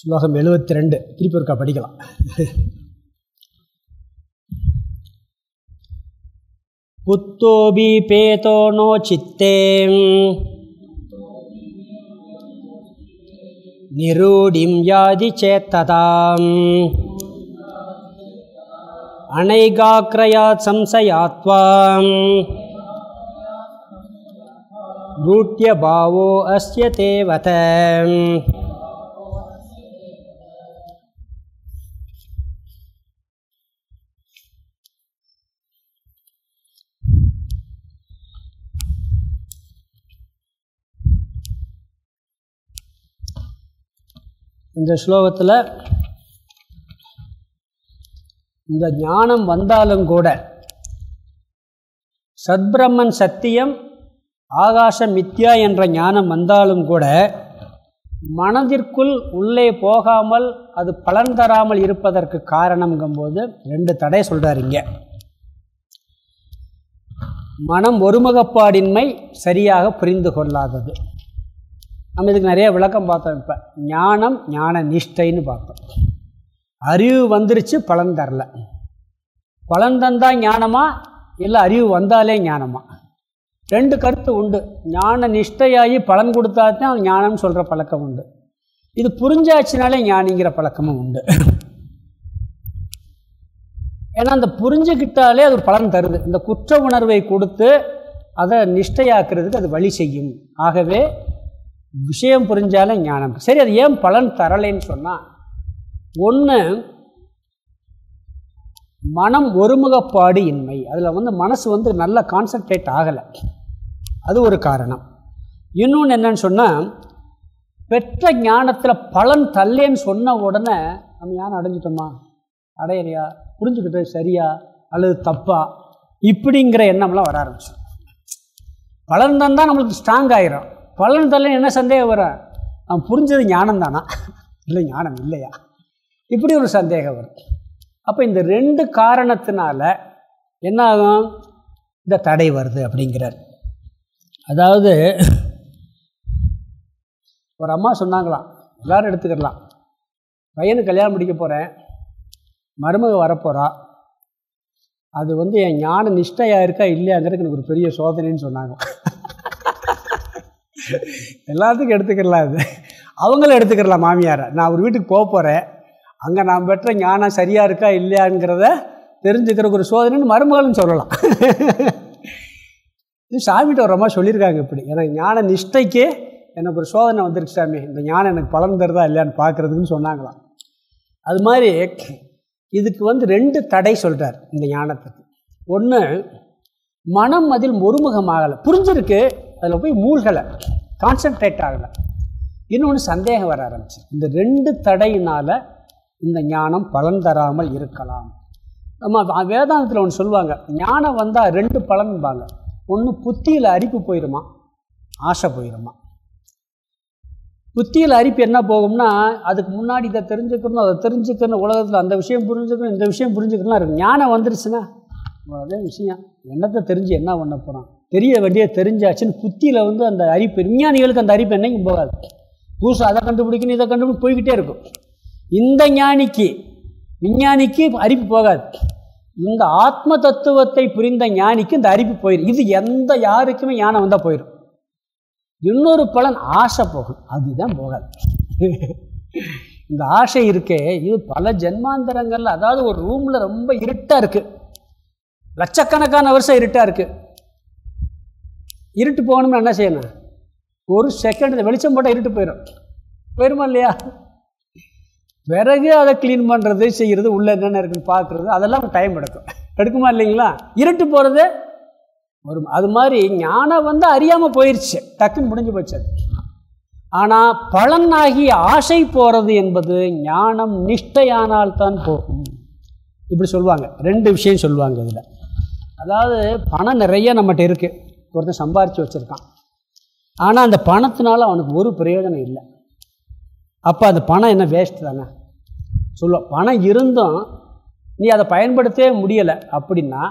ஸ்லோகம் எழுபத்தி ரெண்டு திருப்பி ஒருக்கா படிக்கலாம். புத்தோபி பேதோ நோ சித்தே நிரூடிம் யாதி சேத்ததாம். அனைகாக்கிரயாத் சம்சயாத்வாம். ரூட்யபாவோ அஸ்ய தேவத இந்த ஸ்லோகத்தில் இந்த ஞானம் வந்தாலும் கூட சத்பிரம்மன் சத்தியம் ஆகாசம் மித்யா என்ற ஞானம் வந்தாலும் கூட மனதிற்குள் உள்ளே போகாமல் அது பலன் தராமல் இருப்பதற்கு காரணம்ங்கும்போது ரெண்டு தடை சொல்கிறாருங்க மனம் ஒருமுகப்பாடின்மை சரியாக புரிந்து கொள்ளாதது. நம்ம இதுக்கு நிறைய விளக்கம் பார்த்தோம் இப்போ. ஞானம் ஞான நிஷ்டைன்னு பார்த்தோம். அறிவு வந்துருச்சு பலன் தரல. பலன் தந்தால் ஞானமா? இல்லை அறிவு வந்தாலே ஞானமா? ரெண்டு கருத்து உண்டு. ஞான நிஷ்டையாகி பலன் கொடுத்தா தான் ஞானம்னு சொல்கிற பழக்கம் உண்டு. இது புரிஞ்சாச்சுனாலே ஞானிங்கிற பழக்கமும் உண்டு. ஏன்னா அந்த புரிஞ்சுக்கிட்டாலே அது ஒரு பலன் தருது. இந்த குற்ற உணர்வை கொடுத்து அதை நிஷ்டையாக்குறதுக்கு அது வழி செய்யும். ஆகவே விஷயம் புரிஞ்சாலே ஞானம். சரி அது ஏன் பலன் தரலைன்னு சொன்னால் ஒன்று மனம் ஒருமுகப்பாடு இன்மை அதில் வந்து மனசு வந்து நல்லா கான்சன்ட்ரேட் ஆகலை. அது ஒரு காரணம். இன்னொன்று என்னன்னு சொன்னால் பெற்ற ஞானத்தில் பலன் தல்லேன்னு சொன்ன உடனே நம்ம ஞானம் அடைஞ்சிட்டோமா? அடையலையா? புரிஞ்சுக்கிட்டு சரியா? அல்லது தப்பா? இப்படிங்கிற எண்ணம்லாம் வர ஆரம்பிச்சு பலன் தந்தால் நம்மளுக்கு ஸ்ட்ராங் ஆயிரும். பலன் தரல என்ன சந்தேகம் வரும் அவன் புரிஞ்சது ஞானம் தானா இல்லை ஞானம் இல்லையா? இப்படி ஒரு சந்தேகம் வரும். அப்போ இந்த ரெண்டு காரணத்தினால என்ன ஆகும் இந்த தடை வருது அப்படிங்கிறார். அதாவது ஒரு அம்மா சொன்னாங்களாம். எல்லோரும் எடுத்துக்கிடலாம் பையனுக்கு கல்யாணம் முடிக்க போகிறேன் மருமக வரப்போகிறா அது வந்து என் ஞான நிஷ்டையாக இருக்கா இல்லையாங்கிறதுக்கு எனக்கு ஒரு பெரிய சோதனைன்னு சொன்னாங்க. எல்லாத்துக்கும் எடுத்துக்கிடலாம் அது அவங்களும் எடுத்துக்கிடலாம் மாமியாரை. நான் ஒரு வீட்டுக்கு போக போகிறேன் அங்கே நான் பெற்ற ஞானம் சரியாக இருக்கா இல்லையாங்கிறத தெரிஞ்சுக்கிறக்கு ஒரு சோதனைன்னு மருமகளும் சொல்லலாம். இது சாமிகிட்ட ஒரு அம்மா சொல்லியிருக்காங்க இப்படி. எனக்கு ஞான நிஷ்டைக்கு எனக்கு ஒரு சோதனை வந்துருக்கு சாமி. இந்த ஞானம் எனக்கு பலன் தருதா இல்லையான்னு பார்க்குறதுக்குன்னு சொன்னாங்களாம். அது மாதிரி இதுக்கு வந்து ரெண்டு தடை சொல்கிறார் இந்த ஞானத்துக்கு. ஒன்று மனம் அதில் ஒருமுகமாகலை புரிஞ்சிருக்கு? அதில் போய் மூழ்கலை. கான்சன்ட்ரேட் ஆகலை. இன்னொன்று சந்தேகம் வர ஆரம்பிச்சு. இந்த ரெண்டு தடையினால் இந்த ஞானம் பலன் தராமல் இருக்கலாம். நம்ம வேதாந்தத்தில் ஒன்று சொல்லுவாங்க ஞானம் வந்தால் ரெண்டு பலன்பாங்க. ஒன்று புத்தியில் அரிப்பு போயிடுமா ஆசை போயிடுமா புத்தியில் அரிப்பு என்ன போகும்னா அதுக்கு முன்னாடி இதை தெரிஞ்சுக்கணும் அதை தெரிஞ்சுக்கணும் உலகத்தில் அந்த விஷயம் புரிஞ்சுக்கணும் இந்த விஷயம் புரிஞ்சுக்கணும்லாம் இருக்கும் ஞானம் வந்துருச்சுன்னா அதே விஷயம். என்னத்தை தெரிஞ்சு என்ன பண்ண போகிறான் தெரிய வேண்டிய தெரிஞ்சாச்சுன்னு புத்தியில் வந்து அந்த அரிப்பு விஞ்ஞானிகளுக்கு அந்த அரிப்பு என்னைக்கும் போகாது. புதுசு அதை கண்டுபிடிக்கணும் இதை கண்டுபிடிக்க போய்கிட்டே இருக்கும். இந்த ஞானிக்கு விஞ்ஞானிக்கு அரிப்பு போகாது. இந்த ஆத்ம தத்துவத்தை புரிந்த ஞானிக்கு இந்த அரிப்பு போயிடும் இது எந்த யாருக்குமே ஞானம் வந்தால் போயிடும் இன்னொரு பலன் ஆசை போகும். அதுதான் போகாது. இந்த ஆசை இருக்கே இது பல ஜென்மாந்தரங்களில் அதாவது ஒரு ரூமில் ரொம்ப இருட்டாக இருக்குது லட்சக்கணக்கான வருஷம் இருட்டாக இருக்குது இருட்டு போகணும்னு என்ன செய்யணும்? ஒரு செகண்ட் வெளிச்சம் போட்டால் இருட்டு போயிடும் போயிருமா இல்லையா? பிறகு அதை க்ளீன் பண்ணுறது செய்கிறது உள்ளே என்னென்ன இருக்குன்னு பார்க்குறது அதெல்லாம் டைம் எடுக்கும். எடுக்குமா இல்லைங்களா? இருட்டு போகிறது ஒரு அது மாதிரி ஞானம் வந்து அறியாமல் போயிடுச்சு டக்குன்னு முடிஞ்சு போச்சு அது. ஆனால் பலனாகி ஆசை போகிறது என்பது ஞானம் நிஷ்டையானால் தான் போகும். இப்படி சொல்லுவாங்க. ரெண்டு விஷயம் சொல்லுவாங்க இதில். அதாவது பணம் நிறைய நம்மகிட்ட இருக்குது ஒருத்தன் சம்பாரித்து வச்சுருக்கான். ஆனால் அந்த பணத்தினால அவனுக்கு ஒரு பிரயோஜனம் இல்லை. அப்போ அந்த பணம் என்ன வேஸ்ட் தானே? சொல்லுவோம் பணம் இருந்தும் நீ அதை பயன்படுத்தவே முடியலை. அப்படின்னா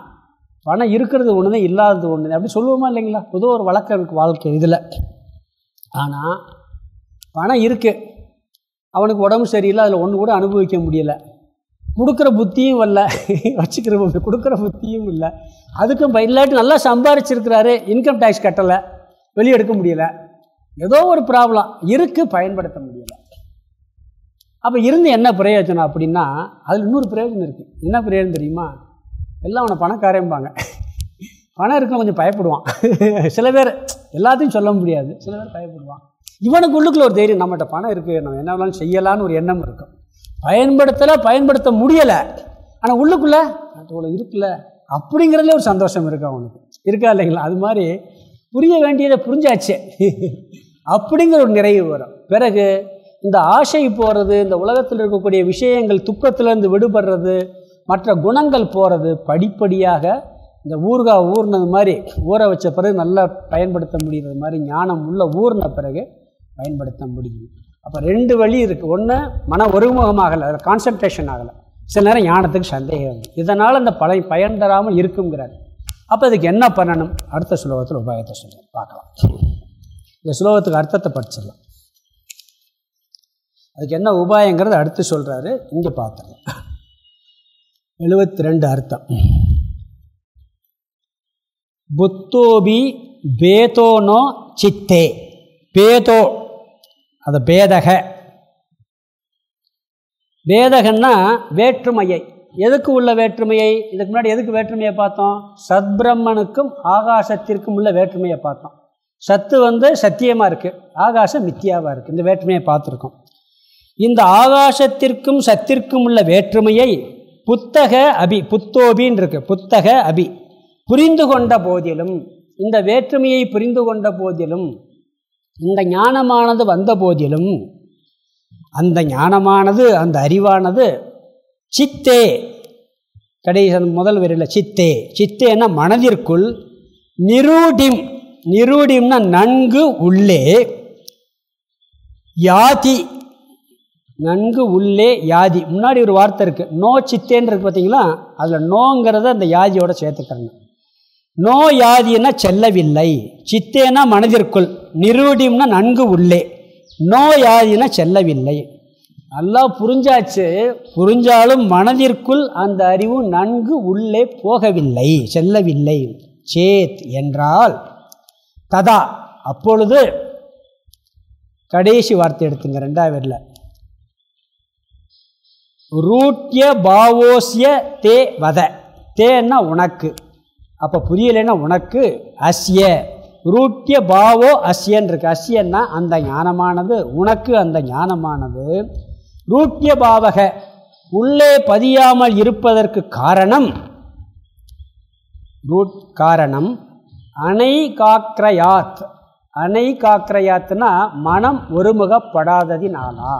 பணம் இருக்கிறது ஒன்று தான் இல்லாதது ஒன்று அப்படி சொல்லுவோமா இல்லைங்களா? பொதுவாக ஒரு வழக்கம் இருக்குது வாழ்க்கை இதில். ஆனால் பணம் இருக்குது அவனுக்கு உடம்பு சரியில்லை அதில் ஒன்று கூட அனுபவிக்க முடியலை. கொடுக்குற புத்தியும் இல்லை. வச்சுக்கிற கொடுக்குற புத்தியும் இல்லை. அதுக்கும் இல்லாட்டி நல்லா சம்பாரிச்சிருக்கிறாரு இன்கம் டேக்ஸ் கட்டலை வெளியெடுக்க முடியலை. ஏதோ ஒரு ப்ராப்ளம் இருக்குது பயன்படுத்த முடியலை. அப்போ இருந்து என்ன பிரயோஜனம் அப்படின்னா அதில் இன்னொரு பிரயோஜனம் இருக்குது என்ன பிரயோஜனம் தெரியுமா? எல்லாம் அவனை பணக்காரம்பாங்க பணம் இருக்க கொஞ்சம் பயப்படுவான். சில பேர் எல்லாத்தையும் சொல்ல முடியாது. சில பேர் பயப்படுவான். இவனுக்கு உள்ளுக்குள்ள ஒரு தைரியம் நம்மகிட்ட பணம் இருக்குது நம்ம என்ன வேணாலும் செய்யலான்னு ஒரு எண்ணம் இருக்கும். பயன்படுத்தலை பயன்படுத்த முடியலை. ஆனால் உள்ளுக்குள்ளே அவ்வளோ இருக்குல்ல? அப்படிங்கிறதுல ஒரு சந்தோஷம் இருக்கு அவனுக்கு இருக்கா இல்லைங்களா? அது மாதிரி புரிய வேண்டியதை புரிஞ்சாச்சு. அப்படிங்கிற ஒரு நிறைவு வரும். பிறகு இந்த ஆசை போகிறது இந்த உலகத்தில் இருக்கக்கூடிய விஷயங்கள் துக்கத்திலேருந்து விடுபடுறது மற்ற குணங்கள் போகிறது படிப்படியாக இந்த ஊர்கா ஊர்னது மாதிரி ஊற வச்ச பிறகு நல்லா பயன்படுத்த முடிகிறது மாதிரி ஞானம் உள்ள ஊர்ன பிறகு பயன்படுத்த முடியும். அப்போ ரெண்டு வழி இருக்குது ஒன்று மன ஒருமுகமாகலை அதில் கான்சன்ட்ரேஷன் ஆகலை. சில நேரம் ஞானத்துக்கு சந்தேகம் இதனால் அந்த பழைய பயன் தராமல் இருக்குங்கிறார். அப்போ அதுக்கு என்ன பண்ணணும்? அடுத்த ஸ்லோகத்தில் உபாயத்தை சொல்லி பார்க்கலாம். இந்த ஸ்லோகத்துக்கு அர்த்தத்தை படிச்சிடலாம். அதுக்கு என்ன உபாயங்கிறது அடுத்து சொல்கிறாரு இங்கே பார்த்துடலாம். எழுபத்தி ரெண்டு அர்த்தம். புத்தோபி பேதோனோ சித்தே. பேதோ அது பேதக. பேதகன்னா வேற்றுமையை. எதுக்கு உள்ள வேற்றுமையை? இதுக்கு முன்னாடி எதுக்கு வேற்றுமையை பார்த்தோம்? சத்பிரம்மனுக்கும் ஆகாசத்திற்கும் உள்ள வேற்றுமையை பார்த்தோம். சத்து வந்து சத்தியமாக இருக்குது ஆகாசம் மித்தியாவாக இருக்குது இந்த வேற்றுமையை பார்த்துருக்கோம். இந்த ஆகாசத்திற்கும் சத்திற்கும் உள்ள வேற்றுமையை புத்தக அபி புத்தோபின்னு இருக்கு. புத்தக அபி. புரிந்து கொண்ட போதிலும் இந்த வேற்றுமையை புரிந்து கொண்ட போதிலும் இந்த ஞானமானது வந்த போதிலும் அந்த ஞானமானது அந்த அறிவானது சித்தே. கடைசி முதல் வரையில் சித்தே. சித்தேன்னா மனதிற்குள் நிரூடிம். நிரூடிம்னா நன்கு உள்ளே யாதி. நன்கு உள்ளே யாதி. முன்னாடி ஒரு வார்த்தை இருக்குது நோ சித்தேன்றது பார்த்தீங்களா? அதில் நோங்கிறத அந்த யாதியோட சேர்த்துக்கிறேன் நோ யாதினா செல்லவில்லை. சித்தேனா மனதிற்குள். நிரூடிம்னா நன்கு உள்ளே. நோ யாதினா செல்லவில்லை. நல்லா புரிஞ்சாச்சு. புரிஞ்சாலும் மனதிற்குள் அந்த அறிவு நன்கு உள்ளே போகவில்லை. செல்லவில்லை. சேத் என்றால் ததா. அப்பொழுது கடைசி வார்த்தை எடுத்துங்க ரெண்டாவது ரூட்ய பாவோசிய தே வத. தேன்னா உனக்கு. அப்போ புரியலைன்னா உனக்கு. அஸ்ய. ரூட்ய பாவோ அஸ்யன் இருக்கு. அஸ்யன்னா அந்த ஞானமானது உனக்கு அந்த ஞானமானது. ரூட்ய பாவக உள்ளே பதியாமல் இருப்பதற்கு காரணம் ரூட் காரணம் அணை காக்ரயாத். அணை காக்ரயாத்னா மனம் ஒருமுகப்படாததினாலா.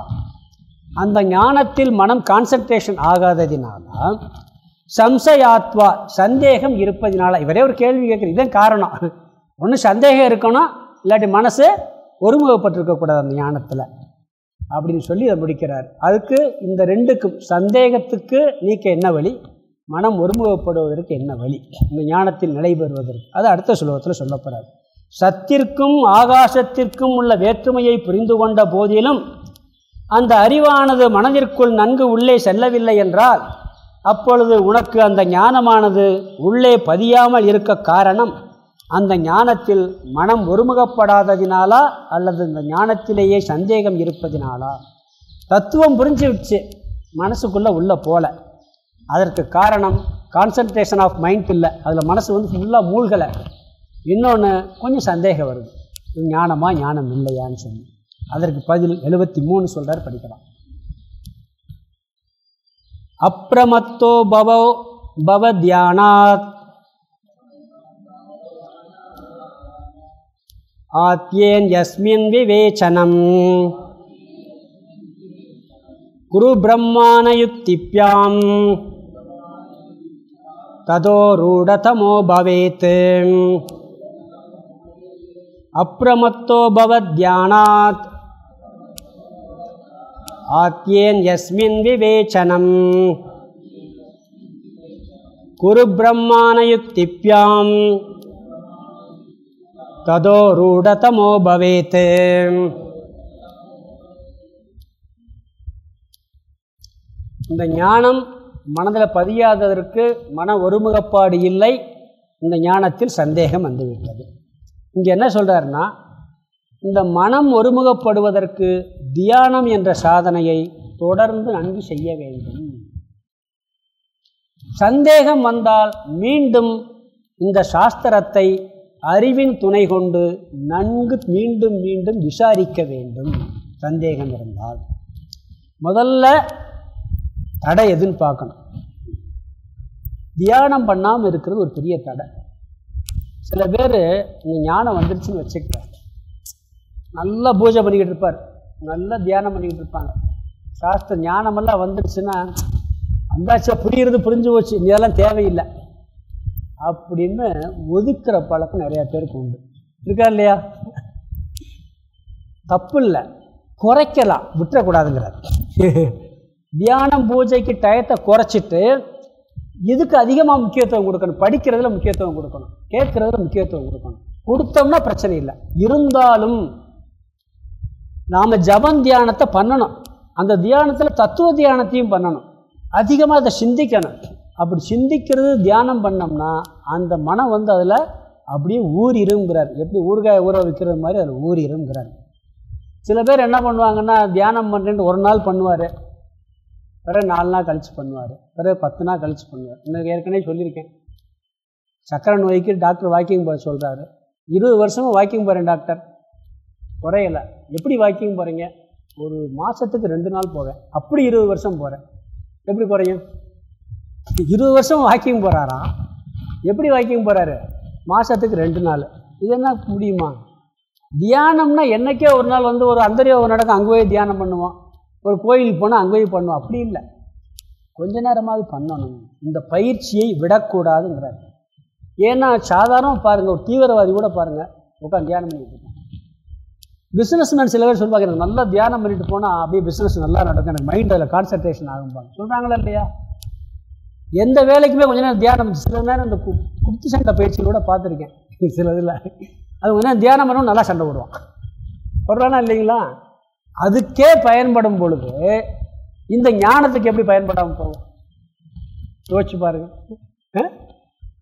அந்த ஞானத்தில் மனம் கான்சன்ட்ரேஷன் ஆகாததினால சம்சயாத்வா சந்தேகம் இருப்பதினால. இவரே ஒரு கேள்வி கேட்குறது இதன் காரணம். ஒன்று சந்தேகம் இருக்கணும் இல்லாட்டி மனசு ஒருமுகப்பட்டிருக்கக்கூடாது அந்த ஞானத்தில். அப்படின்னு சொல்லி அதை முடிக்கிறார். அதுக்கு இந்த ரெண்டுக்கும் சந்தேகத்துக்கு நீக்க என்ன வழி? மனம் ஒருமுகப்படுவதற்கு என்ன வழி? இந்த ஞானத்தில் நடைபெறுவதற்கு அது அடுத்த சுலோகத்தில் சொல்லப்படுறார் சத்திற்கும் ஆகாசத்திற்கும் உள்ள வேற்றுமையை புரிந்து கொண்ட போதிலும் அந்த அறிவானது மனதிற்குள் நன்கு உள்ளே செல்லவில்லை என்றால் அப்பொழுது உனக்கு அந்த ஞானமானது உள்ளே பதியாமல் இருக்க காரணம் அந்த ஞானத்தில் மனம் ஒருமுகப்படாததினாலா அல்லது இந்த ஞானத்திலேயே சந்தேகம் இருப்பதினாலா? தத்துவம் புரிஞ்சுடுச்சு. மனசுக்குள்ளே உள்ளே போல. அதற்கு காரணம் கான்சன்ட்ரேஷன் ஆஃப் மைண்ட் இல்லை. அதில் மனசு வந்து ஃபுல்லாக மூழ்கலை. இன்னொன்று கொஞ்சம் சந்தேகம் வருது. ஞானமாக ஞானம் இல்லையான்னு சொல்லி. அதற்கு பதில் எழுபத்தி மூணு சொல்கிறார் படிக்கலாம். அப்பிரமத்தோ பவோ பவ தியானாத் ஆத்யேன் யஸ்மின் விவேச்சனம். குரு பிரம்மானயுக்திப்யாம் ததோ ரூடதமோ பவேத். அப்பிரமத்தோ பவத்யானாத். ஆத்யேன் யஸ்மின் விவேச்சனம். குரு பிரம்மானயுக்திப்யாம் ததோ ரூடதமோ பவேத் இந்த ஞானம் மனதில் பதியாததற்கு மன ஒருமுகப்பாடு இல்லை இந்த ஞானத்தில் சந்தேகம் வந்துவிட்டது. இங்கே என்ன சொல்கிறாருன்னா இந்த மனம் ஒருமுகப்படுவதற்கு தியானம் என்ற சாதனையை தொடர்ந்து நன்கு செய்ய வேண்டும். சந்தேகம் வந்தால் மீண்டும் இந்த சாஸ்திரத்தை அறிவின் துணை கொண்டு நன்கு மீண்டும் மீண்டும் விசாரிக்க வேண்டும். சந்தேகம் இருந்தால். முதல்ல தடை எதுன்னு பார்க்கணும். தியானம் பண்ணாமல் இருக்கிறது ஒரு பெரிய தடை. சில பேர் இந்த ஞானம் வந்துருச்சுன்னு வச்சுக்கிறார் நல்லா பூஜை பண்ணிக்கிட்டு இருப்பார். நல்லா தியானம் பண்ணிக்கிட்டு இருப்பாங்க. சாஸ்திர ஞானமெல்லாம் வந்துருச்சுன்னா அந்தாச்சா புரியுறது புரிஞ்சு போச்சு. இதெல்லாம் தேவையில்லை. அப்படின்னு ஒதுக்குற பழக்கம் நிறையா பேருக்கு உண்டு. இருக்கா இல்லையா? தப்பு இல்லை குறைக்கலாம். விட்டுறக்கூடாதுங்கிறார். தியானம் பூஜைக்கு டயத்தை குறைச்சிட்டு இதுக்கு அதிகமாக முக்கியத்துவம் கொடுக்கணும்? படிக்கிறதுல முக்கியத்துவம் கொடுக்கணும். கேட்குறதுல முக்கியத்துவம் கொடுக்கணும். கொடுத்தோம்னா பிரச்சனை இல்லை. இருந்தாலும் நாம் ஜபம் தியானத்தை பண்ணணும். அந்த தியானத்தில் தத்துவ தியானத்தையும் பண்ணணும். அதிகமாக அதை சிந்திக்கணும். அப்படி சிந்திக்கிறது தியானம் பண்ணோம்னா அந்த மனம் வந்து அதில் அப்படியே ஊறிருங்கிறார் எப்படி ஊறுகாய் ஊற வைக்கிறது மாதிரி அதில் ஊறிருங்கிறார் சில பேர் என்ன பண்ணுவாங்கன்னா தியானம் பண்ணுறேன்ட்டு ஒரு நாள் பண்ணுவார். பிறகு நாலு நாள் கழித்து பண்ணுவார். பிறகு பத்து நாள் கழித்து பண்ணுவார். இன்னும் ஏற்கனவே சொல்லியிருக்கேன். சக்கரை நோய்க்கு டாக்டர் வாக்கிங் போக சொல்கிறாரு இருபது வருஷமாக வாக்கிங் போகிறேன் டாக்டர். குறையலை. எப்படி வாக்கிங் போகிறீங்க ஒரு மாதத்துக்கு ரெண்டு நாள் போவேன். அப்படி இருபது வருஷம் போகிறேன் எப்படி குறையும் இருபது வருஷம் வாக்கிங் போகிறாராம் எப்படி வாக்கிங் போகிறாரு மாதத்துக்கு ரெண்டு நாள். இது என்ன முடியுமா? தியானம்னா என்றைக்கே ஒரு நாள் வந்து ஒரு அந்தரியோகம் நடக்கும் அங்கே போய் தியானம் பண்ணுவோம் ஒரு கோயிலுக்கு போனால் அங்கே போய் பண்ணுவோம் அப்படி இல்லை. கொஞ்ச நேரமாவது பண்ணணும். இந்த பயிற்சியை விடக்கூடாதுங்கிறார். ஏன்னா சாதாரணமாக பாருங்கள் ஒரு தீவிரவாதி கூட பாருங்கள் உட்காந்து தியானம் பண்ணிட்டு பிஸ்னஸ் மேன் சில பேர் சொல்லுவாங்க எனக்கு நல்லா தியானம் பண்ணிட்டு போனால் அப்படியே பிஸ்னஸ் நல்லா நடக்கும். எனக்கு மைண்ட் அதில் கான்சன்ட்ரேஷன் ஆகும்பாங்க. சொல்கிறாங்களா இல்லையா? எந்த வேலைக்குமே கொஞ்ச நேரம் தியானம் சில நேரம் இந்த கு குப்தி சண்டை பயிற்சியில் கூட பார்த்துருக்கேன். சில இதில். அது கொஞ்ச நேரம் தியானம் பண்ணவும் நல்லா சண்டை போடுவான். போடுறானா இல்லைங்களா? அதுக்கே பயன்படும் பொழுது இந்த ஞானத்துக்கு எப்படி பயன்படாமல் போகும்? யோசிச்சு பாருங்க.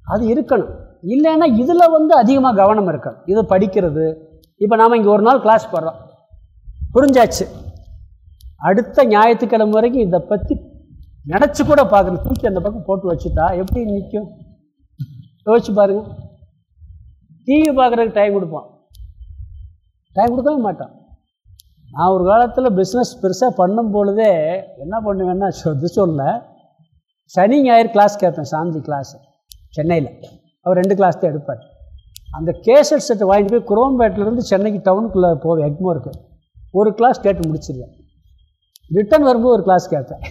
அது இருக்கணும். இல்லைன்னா இதில் வந்து அதிகமாக கவனம் இருக்கணும். இது படிக்கிறது. இப்போ நாம் இங்கே ஒரு நாள் கிளாஸ் போடுறோம் புரிஞ்சாச்சு. அடுத்த ஞாயிற்றுக்கிழமை வரைக்கும் இதை பற்றி நினச்சி கூட பார்க்கணும் தூக்கி அந்த பக்கம் போட்டு வச்சுட்டா எப்படி நிற்கும் யோசிச்சு பாருங்க. டிவி பார்க்குறதுக்கு டைம் கொடுப்போம் டைம் கொடுக்கவே மாட்டோம் நான் ஒரு காலத்தில் பிஸ்னஸ் பெருசாக பண்ணும் பொழுதே என்ன பண்ணுவேன்னா இது சொல்ல சனி ஞாயிறு கிளாஸ் கேட்பேன் சாந்தி கிளாஸ் சென்னையில். அவர் ரெண்டு கிளாஸ் தான் எடுப்பார். அந்த கேசட் செட்டை வாங்கிட்டு போய் குரோம்பேட்டிலேருந்து சென்னைக்கு டவுனுக்குள்ளே போவேன் எக்மோருக்கு. ஒரு கிளாஸ் கேட்டு முடிச்சிருவேன். ரிட்டன் வரும்போது ஒரு கிளாஸ் கேட்பேன்.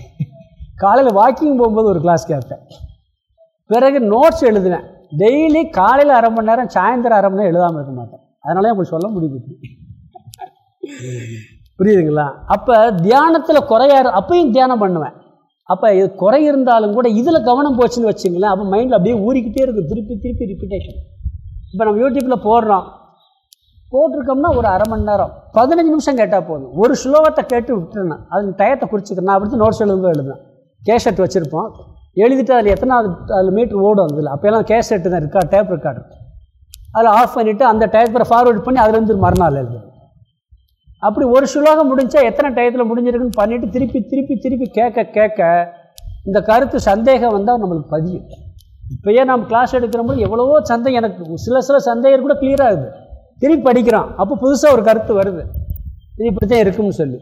காலையில் வாக்கிங் போகும்போது ஒரு கிளாஸ் கேட்பேன் பிறகு நோட்ஸ் எழுதுவேன் டெய்லி காலையில் அரை மணி நேரம் சாயந்தரம் அரை மணி நேரம் எழுதாமல் இருக்க மாட்டேன். அதனால அப்படி சொல்ல முடியுது. புரியுதுங்களா? அப்போ தியானத்தில் குறையா அப்பையும் தியானம் பண்ணுவேன். அப்போ இது குறை இருந்தாலும் கூட இதில் கவனம் போச்சுன்னு வச்சுங்களேன் அப்போ மைண்டில் அப்படியே ஊறிக்கிட்டே இருக்கும். திருப்பி திருப்பி ரிப்பிட்டேஷன் இப்போ நம்ம யூடியூப்பில் போடுறோம். போட்டிருக்கோம்னா ஒரு அரை மணி நேரம். பதினஞ்சு நிமிஷம் கேட்டால் போதும். ஒரு ஸ்லோகத்தை கேட்டு விட்டுருந்தேன் அது டயத்தை குறிச்சிக்கிறேன். நான் அப்படி நோட்ஸ் எழுதும்போது எழுதுவேன். கேஷர்ட் வச்சுருப்போம். எழுதிட்டு அதில் எத்தனாவது அதில் மீட்ரு ஓடும் அதில் அப்போல்லாம் கேஷர்ட்டு தான் இருக்கா டேப் ரெக்கார்டு அதில் ஆஃப் பண்ணிவிட்டு அந்த டயத்தை ஃபார்வேர்ட் பண்ணி அதுலேருந்து மறுநாள் எழுதுவேன் அப்படி ஒரு சுலோகம் முடிஞ்சா எத்தனை டயத்தில் முடிஞ்சிருக்குன்னு பண்ணிவிட்டு திருப்பி திருப்பி திருப்பி கேட்க கேட்க இந்த கருத்து சந்தேகம் வந்தால் நம்மளுக்கு பதியும். இப்போயே நம்ம கிளாஸ் எடுக்கிறபோது எவ்வளவோ சந்தேகம் எனக்கு சில சில சந்தேகம் கூட கிளியராகுது திருப்பி படிக்கிறோம். அப்போ புதுசாக ஒரு கருத்து வருது. இது இப்படி தான் இருக்கும்னு சொல்லி.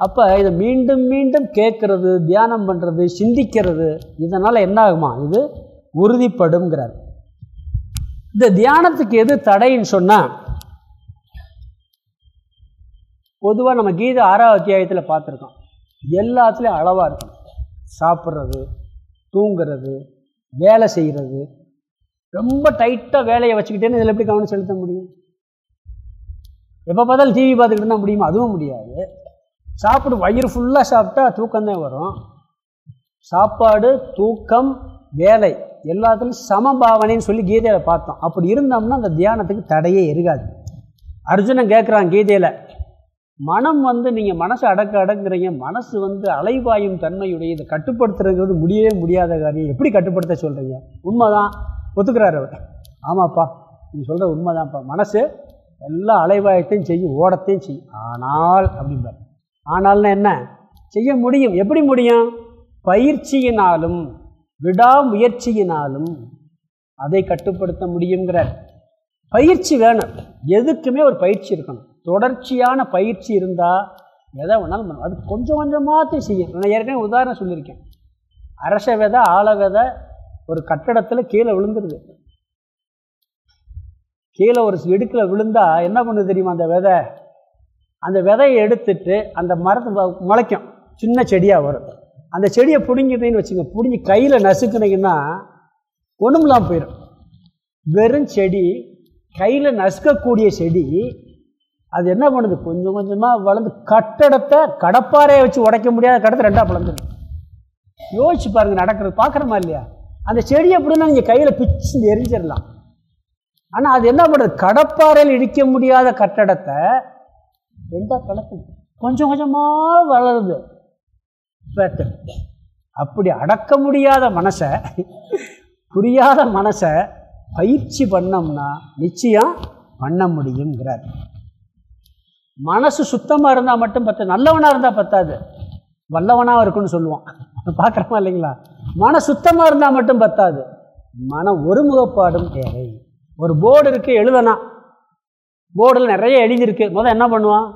அப்போ இதை மீண்டும் மீண்டும் கேட்குறது தியானம் பண்ணுறது சிந்திக்கிறது இதனால் என்ன ஆகுமா இது உறுதிப்படுங்கிறார் இந்த தியானத்துக்கு எது தடைன்னு சொன்னால் பொதுவாக நம்ம கீதை ஆறாவது அத்தியாயத்தில் பார்த்துருக்கோம். எல்லாத்துலேயும் அளவாக இருக்கும். சாப்பிட்றது தூங்கிறது வேலை செய்கிறது ரொம்ப டைட்டாக வேலையை வச்சுக்கிட்டேன்னு இதில் எப்படி கவனம் செலுத்த முடியும்? எப்போ பார்த்தாலும் டிவி பார்த்துக்கிட்டு இருந்தால் முடியுமா? அதுவும் முடியாது. சாப்பிடு வயிறு ஃபுல்லாக சாப்பிட்டா தூக்கம்தான் வரும். சாப்பாடு தூக்கம் வேலை எல்லாத்துலையும் சமபாவனைன்னு சொல்லி கீதையில் பார்த்தோம். அப்படி இருந்தோம்னா அந்த தியானத்துக்கு தடையே இருக்காது. அர்ஜுனன் கேட்குறான் கீதையில் மனம் வந்து நீங்கள் மனசை அடக்க அடங்குறீங்க மனசு வந்து அலைவாயும் தன்மையுடைய இதை கட்டுப்படுத்துறதுங்கிறது முடியவே முடியாத காரியம். எப்படி கட்டுப்படுத்த சொல்கிறீங்க உண்மைதான். ஒத்துக்கிறாரு அவர். ஆமாப்பா நீ சொல்கிற உண்மைதான்ப்பா. மனசு எல்லா அலைவாயத்தையும் செய்யும் ஓடத்தையும் செய்யும். ஆனால் அப்படிம்பார். ஆனால்னா என்ன? செய்ய முடியும். எப்படி முடியும்? பயிற்சியினாலும் விடாமுயற்சியினாலும் அதை கட்டுப்படுத்த முடியுங்கிறார் பயிற்சி வேணும். எதுக்குமே ஒரு பயிற்சி இருக்கணும். தொடர்ச்சியான பயிற்சி இருந்தால் எதை வேணாலும் பண்ணும் அது கொஞ்சம் கொஞ்சமாகத்தையும் செய்யும் நான் ஏற்கனவே உதாரணம் சொல்லியிருக்கேன். அரச விதை ஆழ விதை ஒரு கட்டடத்தில் கீழே விழுந்துருது. கீழே ஒரு இடுக்கில் விழுந்தால் என்ன பண்ணுது தெரியுமா அந்த விதை? அந்த விதையை எடுத்துட்டு அந்த மரத்து முளைக்கும். சின்ன செடியாக வரும். அந்த செடியை பிடுங்கிட்டீங்கன்னு வச்சுங்க பிடிங்கி கையில் நசுக்குனீங்கன்னா ஒன்றுமில்லாமல் போயிடும் வெறும் செடி கையில் நசுக்கக்கூடிய செடி அது என்ன பண்ணுது? கொஞ்சம் கொஞ்சமாக வளர்ந்து கட்டடத்தை கடப்பாறையை வச்சு உடைக்க முடியாத கடத்தை ரெண்டாக வளர்ந்துடும் யோசிச்சு பாருங்கள் நடக்கிறது. பார்க்குறமா இல்லையா? அந்த செடி எப்படின்னா நீங்கள் கையில் பிச்சு எரிஞ்சிடலாம் ஆனால் அது என்ன பண்ணுறது கடப்பாறையில் இடிக்க முடியாத கட்டடத்தை ரெண்டாக கலக்கும் கொஞ்சம் கொஞ்சமாக வளருது. better. அப்படி அடக்க முடியாத மனசை புரியாத மனசை பயிற்சி பண்ணோம்னா நிச்சயம் பண்ண முடியுங்கிறார் மனசு சுத்தமாக இருந்தால் மட்டும் பத்தாது நல்லவனாக இருந்தால் பத்தாது. வல்லவனாக இருக்குன்னு சொல்லுவான். பார்க்குறோமா இல்லைங்களா? மன சுத்தமாக இருந்தால் மட்டும் பத்தாது. மன ஒருமுகப்பாடும் தேவை. ஒரு போர்டு இருக்குது எழுதலாம். போர்டில் நிறைய எழுதியிருக்கு. முதல் என்ன பண்ணுவான்?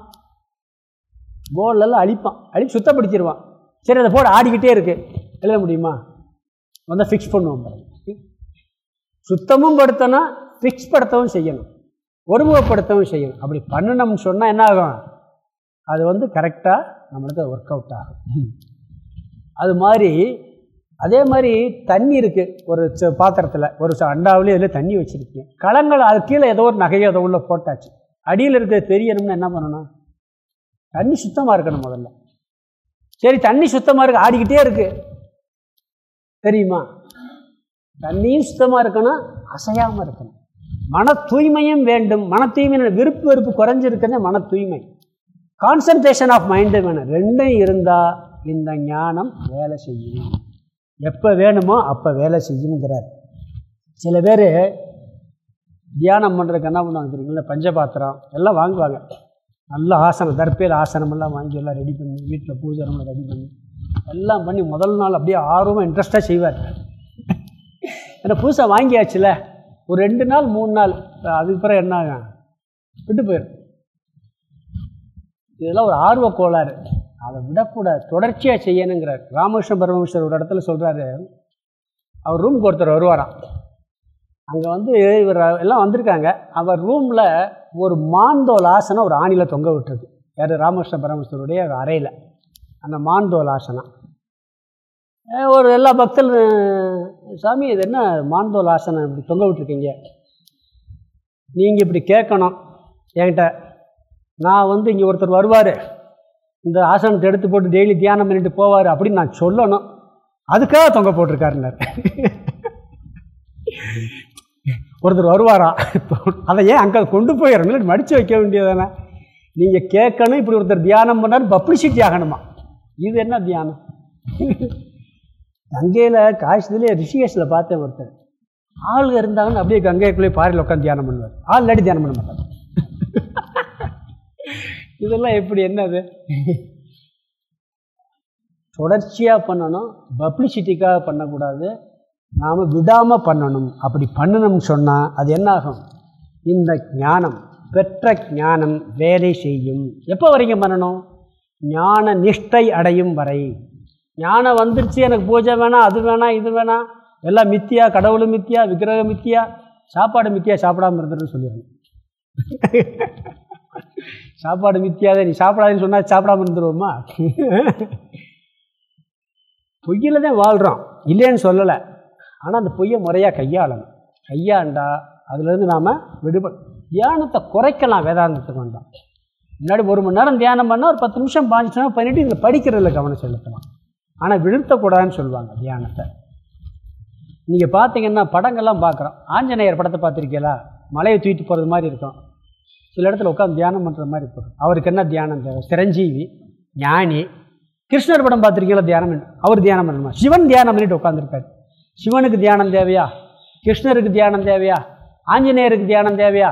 போர்டிலெல்லாம் அழிப்பான். அழி சுத்தப்படுத்திடுவான் சரி அந்த போர்டு ஆடிக்கிட்டே இருக்குது எழுத முடியுமா? வந்து ஃபிக்ஸ் பண்ணுவோம். சுத்தமும் படுத்தணும் ஃபிக்ஸ் படுத்தவும் செய்யணும். ஒருமுகப்படுத்தவும் செய்யணும். அப்படி பண்ணணும்னு சொன்னால் என்ன ஆகும்? அது வந்து கரெக்டாக நம்மளுக்கு ஒர்க் அவுட் ஆகும். அது மாதிரி அதே மாதிரி தண்ணி இருக்குது ஒரு ச- பாத்திரத்தில் ஒரு ச- அண்டாவிலே இதில் தண்ணி வச்சுருக்கீங்க. களங்கள் அது கீழே ஏதோ ஒரு நகையை அதை உள்ள போட்டாச்சு. அடியில் இருக்கிறது தெரியணும்னா என்ன பண்ணணும்? தண்ணி சுத்தமாக இருக்கணும் முதல்ல. சரி தண்ணி சுத்தமாக இருக்கு ஆடிக்கிட்டே இருக்குது தெரியுமா? தண்ணியும் சுத்தமாக இருக்கணும் அசையாமல் இருக்கணும். மன தூய்மையும் வேண்டும். மன தூய்மை விருப்பு வெறுப்பு குறைஞ்சிருக்கிறது மன தூய்மை கான்சன்ட்ரேஷன் ஆஃப் மைண்டு வேணும். ரெண்டும் இருந்தால் இந்த ஞானம் வேலை செய்யணும் எப்போ வேணுமோ அப்போ வேலை செய்யுங்கிறார் சில பேர் தியானம் பண்ணுறதுக்கு என்ன பண்ணுவாங்க தெரியுங்களா பஞ்சபாத்திரம் எல்லாம் வாங்குவாங்க. நல்ல ஆசனம் தற்பேல் ஆசனமெல்லாம் வாங்கி எல்லாம் ரெடி பண்ணி வீட்டில் பூஜை ரூமில் ரெடி பண்ணி எல்லாம் பண்ணி முதல் நாள் அப்படியே ஆர்வமாக இன்ட்ரெஸ்ட்டாக செய்வார். ஏன்னா புதுசாக வாங்கியாச்சுல. ஒரு ரெண்டு நாள் மூணு நாள் அதுக்கு பிறகு என்ன ஆகும்? விட்டு போயிடும் இதெல்லாம் ஒரு ஆர்வ கோளாறு. அதை விடக்கூடாது தொடர்ச்சியாக செய்யணுங்கிறார் ராமகிருஷ்ண பரமஹம்சர் ஒரு இடத்துல சொல்கிறாரு அவர் ரூமுக்கு ஒருத்தர் வருவாராம். அங்கே வந்து இவர் எல்லாம் வந்திருக்காங்க. அவர் ரூமில் ஒரு மாந்தோல் ஆசனம் ஒரு ஆணியில் தொங்க விட்டுருக்கு. யார்? ராமகிருஷ்ண பரமஹம்சருடைய அறையில். அந்த மாந்தோல் ஆசனம். ஒரு எல்லா பக்தர்கள் சாமி இது என்ன மாந்தோல் ஆசனம் இப்படி தொங்க விட்டுருக்கீங்க? நீங்கள் இப்படி கேட்கணும் என்கிட்ட. நான் வந்து இங்கே ஒருத்தர் வருவார். இந்த ஆசனத்தை எடுத்து போட்டு டெய்லி தியானம் பண்ணிட்டு போவார் அப்படின்னு நான் சொல்லணும். அதுக்காக தொங்க போட்டிருக்காருன்னார். ஒருத்தர் வருவாராம் அதை ஏன் அங்கே கொண்டு போயிடணும் மடித்து வைக்க வேண்டியதானே நீங்கள் கேட்கணும் இப்படி ஒருத்தர் தியானம் பண்ணார் பப்ளிசிட்டி ஆகணுமா? இது என்ன தியானம்? கங்கையில் காஷ்மீர்லேயே ரிஷிகேஷில் பார்த்தேன் ஒருத்தர். ஆள் இருந்தாங்கன்னு அப்படியே கங்கைக்குள்ளேயே பாறையில் உட்காந்து தியானம் பண்ணுவார். ஆள் இல்லாட்டி தியானம் பண்ண மாட்டார். இதெல்லாம் எப்படி என்னது? தொடர்ச்சியாக பண்ணணும் பப்ளிசிட்டிக்காக பண்ணக்கூடாது. நாம் விடாமல் பண்ணணும். அப்படி பண்ணணும்னு சொன்னால் அது என்ன ஆகும் இந்த ஞானம் பெற்ற ஞானம் வேலை செய்யும். எப்போ வரைக்கும் பண்ணணும்? ஞான நிஷ்டை அடையும் வரை. ஞானம் வந்துருச்சு எனக்கு பூஜை வேணாம் அது வேணாம் இது வேணாம் எல்லாம் மித்தியா கடவுளும் மித்தியா விக்கிரகம் மித்தியா சாப்பாடு மித்தியா சாப்பிடாம இருந்துருன்னு சொல்லிடுறேன் சாப்பாடு மித்தியாதே நீ சாப்பிடாதுன்னு சொன்னால் சாப்பிடாம இருந்துருவோமா? பொய்யில் தான் வாழ்கிறோம் இல்லைன்னு சொல்லலை. ஆனால் அந்த பொய்யை முறையாக கையாளணும். கையாண்டா அதுலேருந்து நாம் விடுப தியானத்தை குறைக்கலாம் வேதாந்தத்துக்கு வந்தோம் முன்னாடி ஒரு மணி நேரம் தியானம் பண்ணால் ஒரு பத்து நிமிஷம் பாஞ்சு நிமிஷம் பண்ணிவிட்டு இதில் படிக்கிறதுல கவனம் செலுத்தலாம். ஆனால் விழுத்தக்கூடாதுன்னு சொல்லுவாங்க தியானத்தை. நீங்கள் பார்த்தீங்கன்னா படங்கள்லாம் பார்க்குறோம் ஆஞ்சநேயர் படத்தை பார்த்துருக்கீங்களா மலையை தூக்கிட்டு போகிறது மாதிரி இருக்கும். சில இடத்துல உட்காந்து தியானம் பண்ணுற மாதிரி இருக்கும். அவருக்கு என்ன தியானம் தேவை? சிரஞ்சீவி ஞானி. கிருஷ்ணர் படம் பார்த்துருக்கீங்களா? தியானம் அவர் தியானம் பண்ணணுமா சிவன் தியானம் பண்ணிட்டு உட்காந்துருப்பார் சிவனுக்கு தியானம் தேவையா? கிருஷ்ணருக்கு தியானம் தேவையா? ஆஞ்சநேயருக்கு தியானம் தேவையா?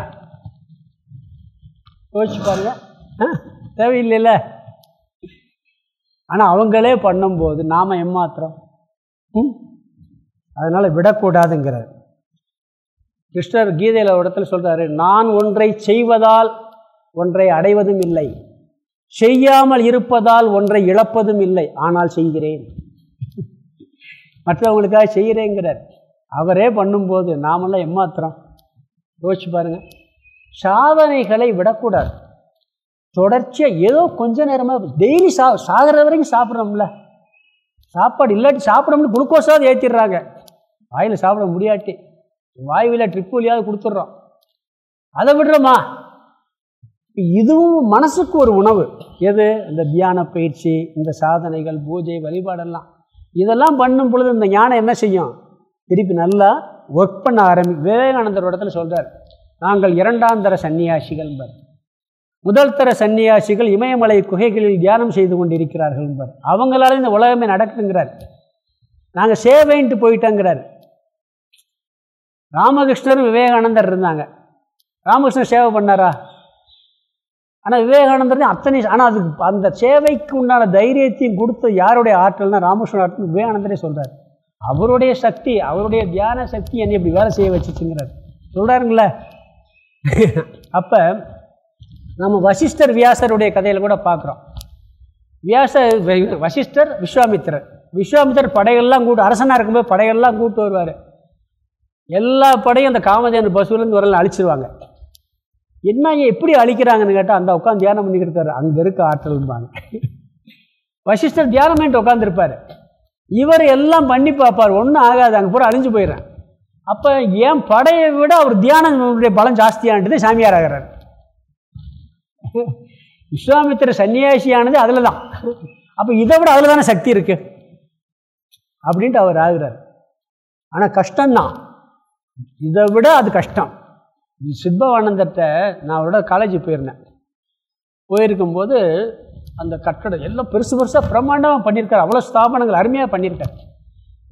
யோசிச்சு பாருங்க. தேவையில்லைல்ல ஆனால் அவங்களே பண்ணும்போது நாம் எம்மாத்திரம் அதனால் விடக்கூடாதுங்கிறார். கிருஷ்ணர் கீதையில் ஒரு இடத்துல சொல்கிறாரு நான் ஒன்றை செய்வதால் ஒன்றை அடைவதும் இல்லை. செய்யாமல் இருப்பதால் ஒன்றை இழப்பதும் இல்லை. ஆனால் செய்கிறேன். மற்றவங்களுக்காக செய்கிறேங்கிறார். அவரே பண்ணும்போது நாமெல்லாம் எம்மாத்திரம் யோசிச்சு பாருங்க. சாதனைகளை விடக்கூடாது. தொடர்ச்சியாக ஏதோ கொஞ்ச நேரமாக டெய்லி சா சாகிற வரைக்கும் சாப்பிட்றோம்ல. சாப்பாடு இல்லாட்டி சாப்பிடணும்னு குளுக்கோஸாவது ஏற்றிடுறாங்க வாயில் சாப்பிட முடியாட்டி. வாயுவில் ட்ரிப் வழியாவது கொடுத்துட்றோம். அதை விடுறோமா? இதுவும் மனசுக்கு ஒரு உணவு. எது? இந்த தியான பயிற்சி இந்த சாதனைகள் பூஜை வழிபாடெல்லாம். இதெல்லாம் பண்ணும் பொழுது இந்த ஞானம் என்ன செய்யும்? திருப்பி நல்லா ஒர்க் பண்ண ஆரம்பி விவேகானந்தர் இடத்துல சொல்கிறார் நாங்கள் இரண்டாம் தர சன்னியாசிகள் என்பர். முதல் தர சன்னியாசிகள் இமயமலை குகைகளில் தியானம் செய்து கொண்டிருக்கிறார்கள் என்பர். அவங்களால இந்த உலகமே நடக்குதுங்கிறார். நாங்கள் சேவைன்ட்டு போயிட்டோங்கிறார். ராமகிருஷ்ணர் விவேகானந்தர் இருந்தாங்க. ராமகிருஷ்ணர் சேவை பண்ணாரா? ஆனால் விவேகானந்தர் அத்தனை ஆனால் அதுக்கு அந்த சேவைக்கு உண்டான தைரியத்தையும் கொடுத்து யாருடைய ஆற்றல்னா ராமகிருஷ்ணன் ஆற்றல் விவேகானந்தரே சொல்கிறார் அவருடைய சக்தி அவருடைய தியான சக்தி என்னை இப்படி வேலை செய்ய வச்சுச்சுங்கிறார். சொல்கிறாருங்கள அப்போ நம்ம வசிஷ்டர் வியாசருடைய கதையில் கூட பார்க்குறோம். வியாச வசிஷ்டர் விஸ்வாமித்திரர். விஸ்வாமித்திரர் படைகள்லாம் கூட்டு அரசனாக இருக்கும்போது படைகள்லாம் கூப்பிட்டு வருவார். எல்லா படையும் அந்த காமதேனு பசுவிலேருந்து வரல அழிச்சிருவாங்க. என்ன எப்படி அழிக்கிறாங்கன்னு கேட்டால் அந்த உட்காந்து தியானம் பண்ணிக்கிட்டு இருக்காரு. அங்கே இருக்க ஆற்றல்பாங்க வசிஷ்டர் தியானம் பண்ணிட்டு உட்காந்துருப்பார் இவர் எல்லாம் பண்ணி பார்ப்பார். ஒன்றும் ஆகாது. அங்கே பூரா அழிஞ்சு போயிடுறேன். அப்போ ஏன் படையை விட அவர் தியானனுடைய பலம் ஜாஸ்தியானது சாமியார் ஆகிறார். விஸ்வாமித்திர சன்னியாசியானது அதில் தான் அப்போ இதை விட அதில் தானே சக்தி இருக்குது அப்படின்ட்டு அவர் ஆகிறார். ஆனால் கஷ்டம்தான். இதை விட அது கஷ்டம். சித்பவானந்தத்தை நான் அவரோட காலேஜ் போயிருந்தேன். போயிருக்கும்போது அந்த கட்டடம் எல்லாம் பெருசு பெருசாக பிரம்மாண்டமாக பண்ணியிருக்காரு. அவ்வளோ ஸ்தாபனங்கள் அருமையாக பண்ணியிருக்காரு.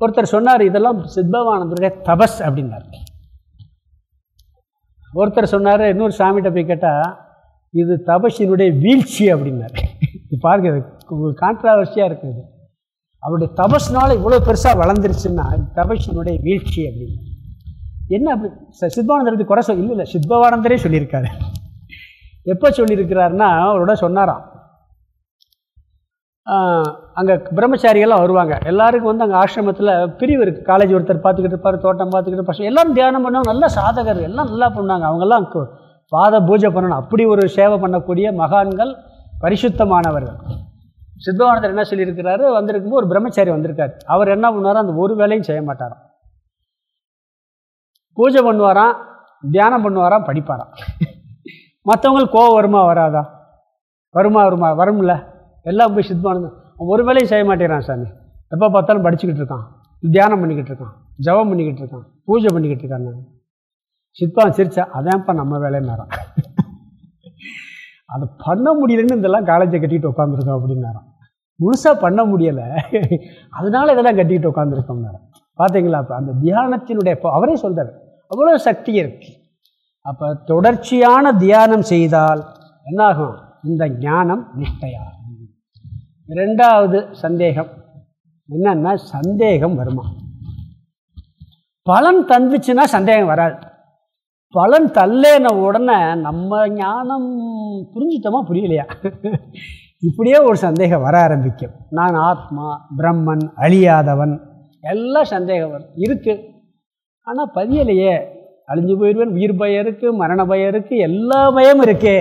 ஒருத்தர் சொன்னார் இதெல்லாம் சித்பவானந்தருடைய தபஸ் அப்படின்னார். ஒருத்தர் சொன்னார் இன்னொரு சாமிகிட்ட போய் கேட்டால் இது தபஸினுடைய வீழ்ச்சி அப்படின்னார். இது பாருங்க கான்ட்ராவர்சியாக இருக்குது. அவருடைய தபஸ்னால இவ்வளோ பெருசாக வளர்ந்துருச்சுன்னா தபஸினுடைய வீழ்ச்சி அப்படின்னு என்ன அப்படி? ச- குறை சொல் இல்லை இல்லை சித்பவானந்தரே சொல்லியிருக்காரு. எப்போ சொல்லியிருக்கிறாருன்னா அவரோட சொன்னாராம். அங்கே பிரம்மச்சாரிகள்லாம் வருவாங்க. எல்லாருக்கும் வந்து அங்கே ஆசிரமத்தில் பிரிவு இருக்குது காலேஜ் ஒருத்தர் பார்த்துக்கிட்டு இருப்பார் தோட்டம் பார்த்துக்கிட்டு பசங்க எல்லாரும் தியானம் பண்ணவங்க நல்ல சாதகர் எல்லாம் நல்லா பண்ணாங்க அவங்கெல்லாம் பாத பூஜை பண்ணணும். அப்படி ஒரு சேவை பண்ணக்கூடிய மகான்கள் பரிசுத்தமானவர்கள். சித்தவானந்தர் என்ன சொல்லியிருக்கிறாரு? வந்திருக்கும்போது ஒரு பிரம்மச்சாரி வந்திருக்காரு. அவர் என்ன பண்ணாரோ அந்த ஒரு வேலையும் செய்ய மாட்டாராம். பூஜை பண்ணுவாராம் தியானம் பண்ணுவாராம் படிப்பாராம். மற்றவங்களுக்கு கோவம் வருமா வராதா? வருமா வருமா? வரும்ல. எல்லாம் போய் சித்தமானது ஒரு வேலையும் செய்ய மாட்டேங்கிறான் சாமி. எப்போ பார்த்தாலும் படிச்சுக்கிட்டு இருக்கான். தியானம் பண்ணிக்கிட்டு இருக்கான். ஜெபம் பண்ணிக்கிட்டு இருக்கான். பூஜை பண்ணிக்கிட்டு இருக்கான் நான் சித்பான் சிரிச்சா அதான்ப்பா நம்ம வேலைன்னாரான் அதை பண்ண முடியலன்னு இதெல்லாம் காலேஜை கட்டிக்கிட்டு உட்காந்துருக்கோம் அப்படின்னாராம் முழுசாக பண்ண முடியலை. அதனால இதெல்லாம் கட்டிக்கிட்டு உட்காந்துருக்கோம்னாராம் பார்த்தீங்களா அப்போ அந்த தியானத்தினுடைய அவரே சொல்கிறார் அவ்வளோ சக்தி இருக்குது அப்போ தொடர்ச்சியான தியானம் செய்தால் என்னாகும்? இந்த ஞானம் நிஷ்டையாகும். ரெண்டாவது சந்தேகம் என்னன்னா சந்தேகம் வருமா? பலன் தந்துச்சுன்னா சந்தேகம் வராது. பலன் தள்ளேன உடனே நம்ம ஞானம் புரிஞ்சிட்டோமா புரியலையா? இப்படியே ஒரு சந்தேகம் வர ஆரம்பிக்கும். நான் ஆத்மா பிரம்மன் அழியாதவன் எல்லாம் சந்தேகம் வரும். இருக்குது ஆனால் பதியலையே. அழிஞ்சு போயிடுவேன் உயிர் பயம் இருக்குது மரண பயம் இருக்குது எல்லா பயமும் இருக்கே.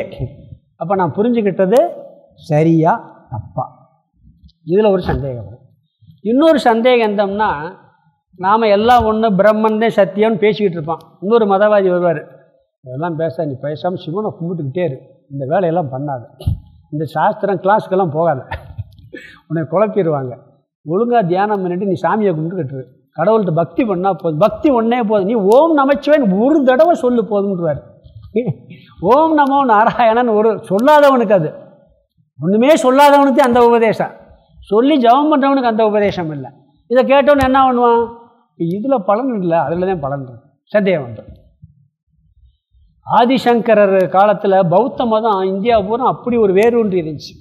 அப்போ நான் புரிஞ்சுக்கிட்டது சரியா தப்பா. இதில் ஒரு சந்தேகம். வரும் இன்னொரு சந்தேகம் எந்தம்னா நாம் எல்லாம் ஒன்று பிரம்மன் தான் சத்தியம்னு பேசிக்கிட்டு இருப்பான் இன்னொரு மதவாதி வருவார். இதெல்லாம் பேச நீ பேசாமல் சிவனை கும்பிட்டுக்கிட்டே இரு. இந்த வேலையெல்லாம் பண்ணாது. இந்த சாஸ்திரம் கிளாஸுக்கெல்லாம் போகாத. உன்னை குழப்பிடுவாங்க ஒழுங்காக தியானம் பண்ணிட்டு நீ சாமியை கும்பிட்டுக்கிட்டு கட்டுரு கடவுள்கிட்ட பக்தி பண்ணால் போதும். பக்தி ஒன்றே போதும். நீ ஓம் நமச்சிவேன் ஒரு தடவை சொல்லு போதும்ன்றார் ஓம் நமோ நாராயணன் ஒரு சொல்லாதவனுக்கு அது. ஒன்றுமே சொல்லாதவனுக்கு அந்த உபதேசம். சொல்லி ஜபம் பண்ணுறவனுக்கு அந்த உபதேசம் இல்லை. இதை கேட்டவன் என்ன பண்ணுவான்? இதில் பலன் இல்லை அதில் தான் பலன் இருக்கு. சந்தேகம் வந்துடும் ஆதிசங்கரர் காலத்தில் பௌத்த மதம் இந்தியா பூரா அப்படி ஒரு வேரூன்றி இருந்துச்சு.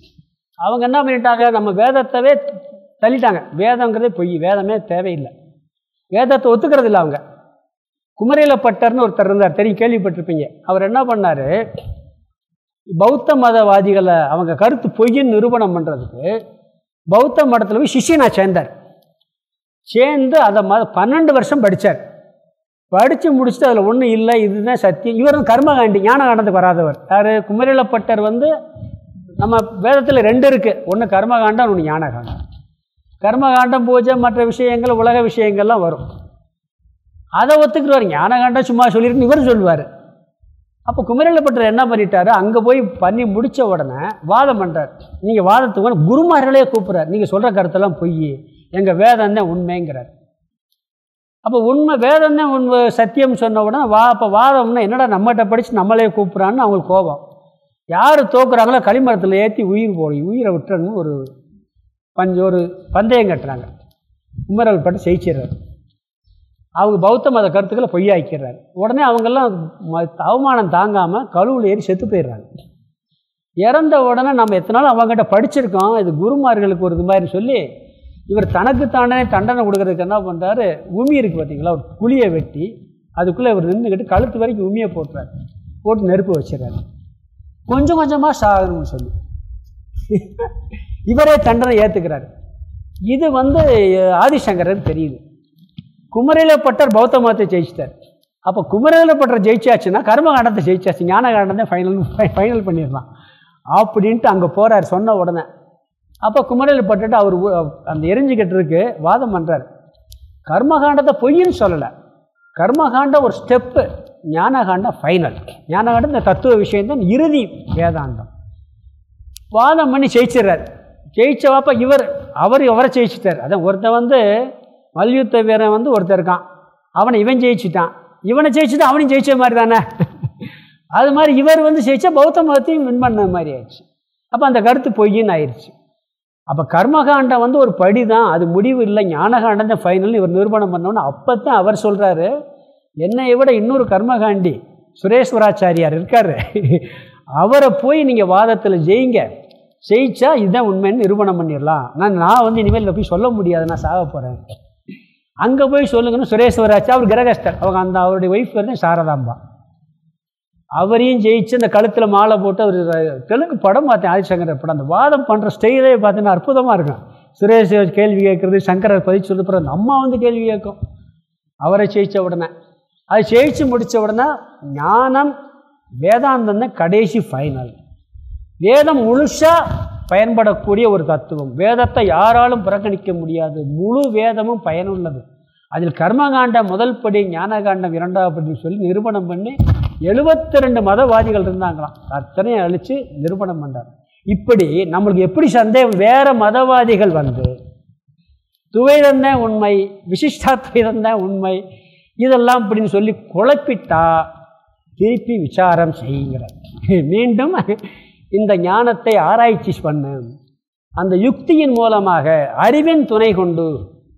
அவங்க என்ன பண்ணிட்டாங்க? நம்ம வேதத்தவே தள்ளிட்டாங்க. வேதங்கிறதே பொய் வேதமே தேவையில்லை. வேதத்தை ஒத்துக்கிறது இல்லை அவங்க. குமரியிலப்பட்டர்னு ஒருத்தர் இருந்தார். தெரியும் கேள்விப்பட்டிருப்பீங்க. அவர் என்ன பண்ணார்? பௌத்த மதவாதிகளை அவங்க கருத்து பொய்ன்னு நிரூபணம் பண்ணுறதுக்கு பௌத்த மடத்தில் போய் சிஷியனாக சேர்ந்தார். சேர்ந்து அதை மத பன்னெண்டு வருஷம் படித்தார் படித்து முடிச்சுட்டு அதில் ஒன்றும் இல்லை இதுதான் சத்தியம். இவர் வந்து கர்மகாண்டி ஞான காண்டத்துக்கு வராதவர். யார்? குமரிலப்பட்டர் வந்து நம்ம வேதத்தில் ரெண்டு இருக்குது ஒன்று கர்மகாண்டம் ஒன்று ஞானகாண்டம். கர்மகாண்டம் பூஜை மற்ற விஷயங்கள் உலக விஷயங்கள்லாம் வரும். அதை ஒத்துக்கிறவர் ஞானகாண்டம் சும்மா சொல்லியிருக்குன்னு இவர் சொல்லுவார். அப்போ குமரிலப்பட்டர் என்ன பண்ணிட்டாரு? அங்கே போய் பண்ணி முடித்த உடனே வாதம் பண்ணுறார் நீங்கள் வாதத்துக்கு குருமார்களே கூப்பிட்றார். நீங்கள் சொல்கிற கருத்தெல்லாம் பொய். எங்கள் வேதம் தான் உண்மைங்கிறார். அப்போ உண்மை வேதம் தான் உண்மை சத்தியம் சொன்ன உடனே வா அப்போ வாதம்னா என்னடா நம்மகிட்ட படித்து நம்மளே கூப்பிட்றான்னு அவங்களுக்கு கோபம். யார் தோக்குறாங்களோ களிமரத்தில் ஏற்றி உயிர் போய் உயிரை விட்டுறன்னு ஒரு பஞ்ச ஒரு பந்தயம் கட்டுறாங்க. குமரல் பட்டு ஜெயிச்சிடுறாரு. அவங்க பௌத்த மத கருத்துக்களை பொய்யாக்கிறாரு உடனே அவங்கெல்லாம் ம- அவமானம் தாங்காமல் கழுவில் ஏறி செத்து போயிடுறாங்க. இறந்த உடனே நம்ம எத்தனாலும் அவங்ககிட்ட படிச்சிருக்கோம். இது குருமார்களுக்கு ஒரு இது மாதிரி சொல்லி இவர் தனக்கு தானே தண்டனை கொடுக்கறதுக்கு என்ன பண்ணுறாரு உமி இருக்குது பார்த்தீங்களா ஒரு குழியை வெட்டி அதுக்குள்ளே இவர் நின்றுக்கிட்டு கழுத்து வரைக்கும் உமியை போட்டுறாரு. போட்டு நெருப்பு வச்சிடறாரு. கொஞ்சம் கொஞ்சமாக சாகணும்னு சொல்லி. இவரே தண்டனை ஏற்றுக்கிறாரு இது வந்து ஆதிசங்கரன் தெரியுது. குமரிலப்பட்டர் பௌத்த மதத்தை ஜெயிச்சிட்டார். அப்போ குமரிலப்பட்டர் ஜெயிச்சாச்சுன்னா கர்மகாண்டத்தை ஜெயிச்சாச்சு ஞானகாண்டத்தை ஃபைனல் ஃபைனல் பண்ணிடலாம். அப்படின்ட்டு அங்கே போகிறார் சொன்ன உடனே. அப்போ குமரில் பட்டுட்டு அவர் அந்த எரிஞ்சுக்கிட்டு வாதம் பண்ணுறார் கர்மகாண்டத்தை பொய்ன்னு சொல்லலை. கர்மகாண்டம் ஒரு ஸ்டெப்பு ஞானகாண்டம் ஃபைனல் ஞானகாண்டம் இந்த தத்துவ விஷயம்தான் இறுதி வேதாந்தம். வாதம் பண்ணி ஜெயிச்சிடுறார். ஜெயிச்சவாப்ப இவர் அவர் அவரை ஜெயிச்சிட்டார். அதான் ஒருத்தன் வந்து மல்யுத்த வீரன் வந்து ஒருத்தர் இருக்கான். அவனை இவன் ஜெயிச்சுட்டான். இவனை ஜெயிச்சுட்டு அவனையும் ஜெயிச்ச மாதிரி தானே? அது மாதிரி இவர் வந்து ஜெயிச்சா பௌத்த மதத்தையும் வின் பண்ண மாதிரி ஆயிடுச்சு. அப்போ அந்த கருத்து பொய்யின்னு ஆயிடுச்சு. அப்போ கர்மகாண்டம் வந்து ஒரு படி தான் அது முடிவு இல்லை. ஞானகாண்டம் தான் ஃபைனல் இவர் நிரூபணம் பண்ணோன்னு அப்போ தான் அவர் சொல்கிறாரு என்னை விட இன்னொரு கர்மகாண்டி சுரேஸ்வராச்சாரியார் இருக்கார். அவரை போய் நீங்கள் வாதத்தில் ஜெயிங்க. ஜெயிச்சா இதுதான் உண்மைன்னு நிரூபணம் பண்ணிடலாம். நான் நான் வந்து இனிமேல் இதை போய் சொல்ல முடியாது நான் சாக போகிறேன் அங்கே போய் சொல்லுங்கன்னு சுரேஸ்வராச்சு அவர் கிரகஸ்தர். அவங்க அந்த அவருடைய ஒய்ஃப் வந்து சாரதாம்பா. அவரையும் ஜெயிச்சு அந்த கழுத்தில் மாலை போட்டு அவர் தெலுங்கு படம் பார்த்தேன் ஆதிசங்கர படம். அந்த வாதம் பண்ணுற ஸ்டைலே பார்த்தீங்கன்னா அற்புதமாக இருக்கும். சுரேஷ் கேள்வி கேட்குறது சங்கரர் பதிச்சு சொல்லி அந்த அம்மா வந்து கேள்வி கேட்கும். அவரை ஜெயிச்ச உடனே. அது ஜெயிச்சு முடித்த உடனே ஞானம் வேதாந்தம் தான் கடைசி ஃபைனல் வேதம் முழுசாக பயன்படக்கூடிய ஒரு தத்துவம். வேதத்தை யாராலும் புறக்கணிக்க முடியாது. முழு வேதமும் பயனுள்ளது. அதில் கர்மகாண்டம் முதல் படி ஞானகாண்டம் இரண்டாவது படி சொல்லி நிரூபணம் பண்ணி எழுபத்தி ரெண்டு மதவாதிகள் இருந்தாங்களாம். அத்தனையும் அழித்து நிரூபணம் பண்ணார் இப்படி நம்மளுக்கு எப்படி சந்தேகம்? வேற மதவாதிகள் வந்து துவைதந்தான் உண்மை விசிஷ்டாத்வைதம் தான் உண்மை இதெல்லாம் அப்படின்னு சொல்லி குழப்பிட்டா திருப்பி விசாரம் செய்யுங்கிறார் மீண்டும் இந்த ஞானத்தை ஆராய்ச்சி பண்ணு. அந்த யுக்தியின் மூலமாக அறிவின் துணை கொண்டு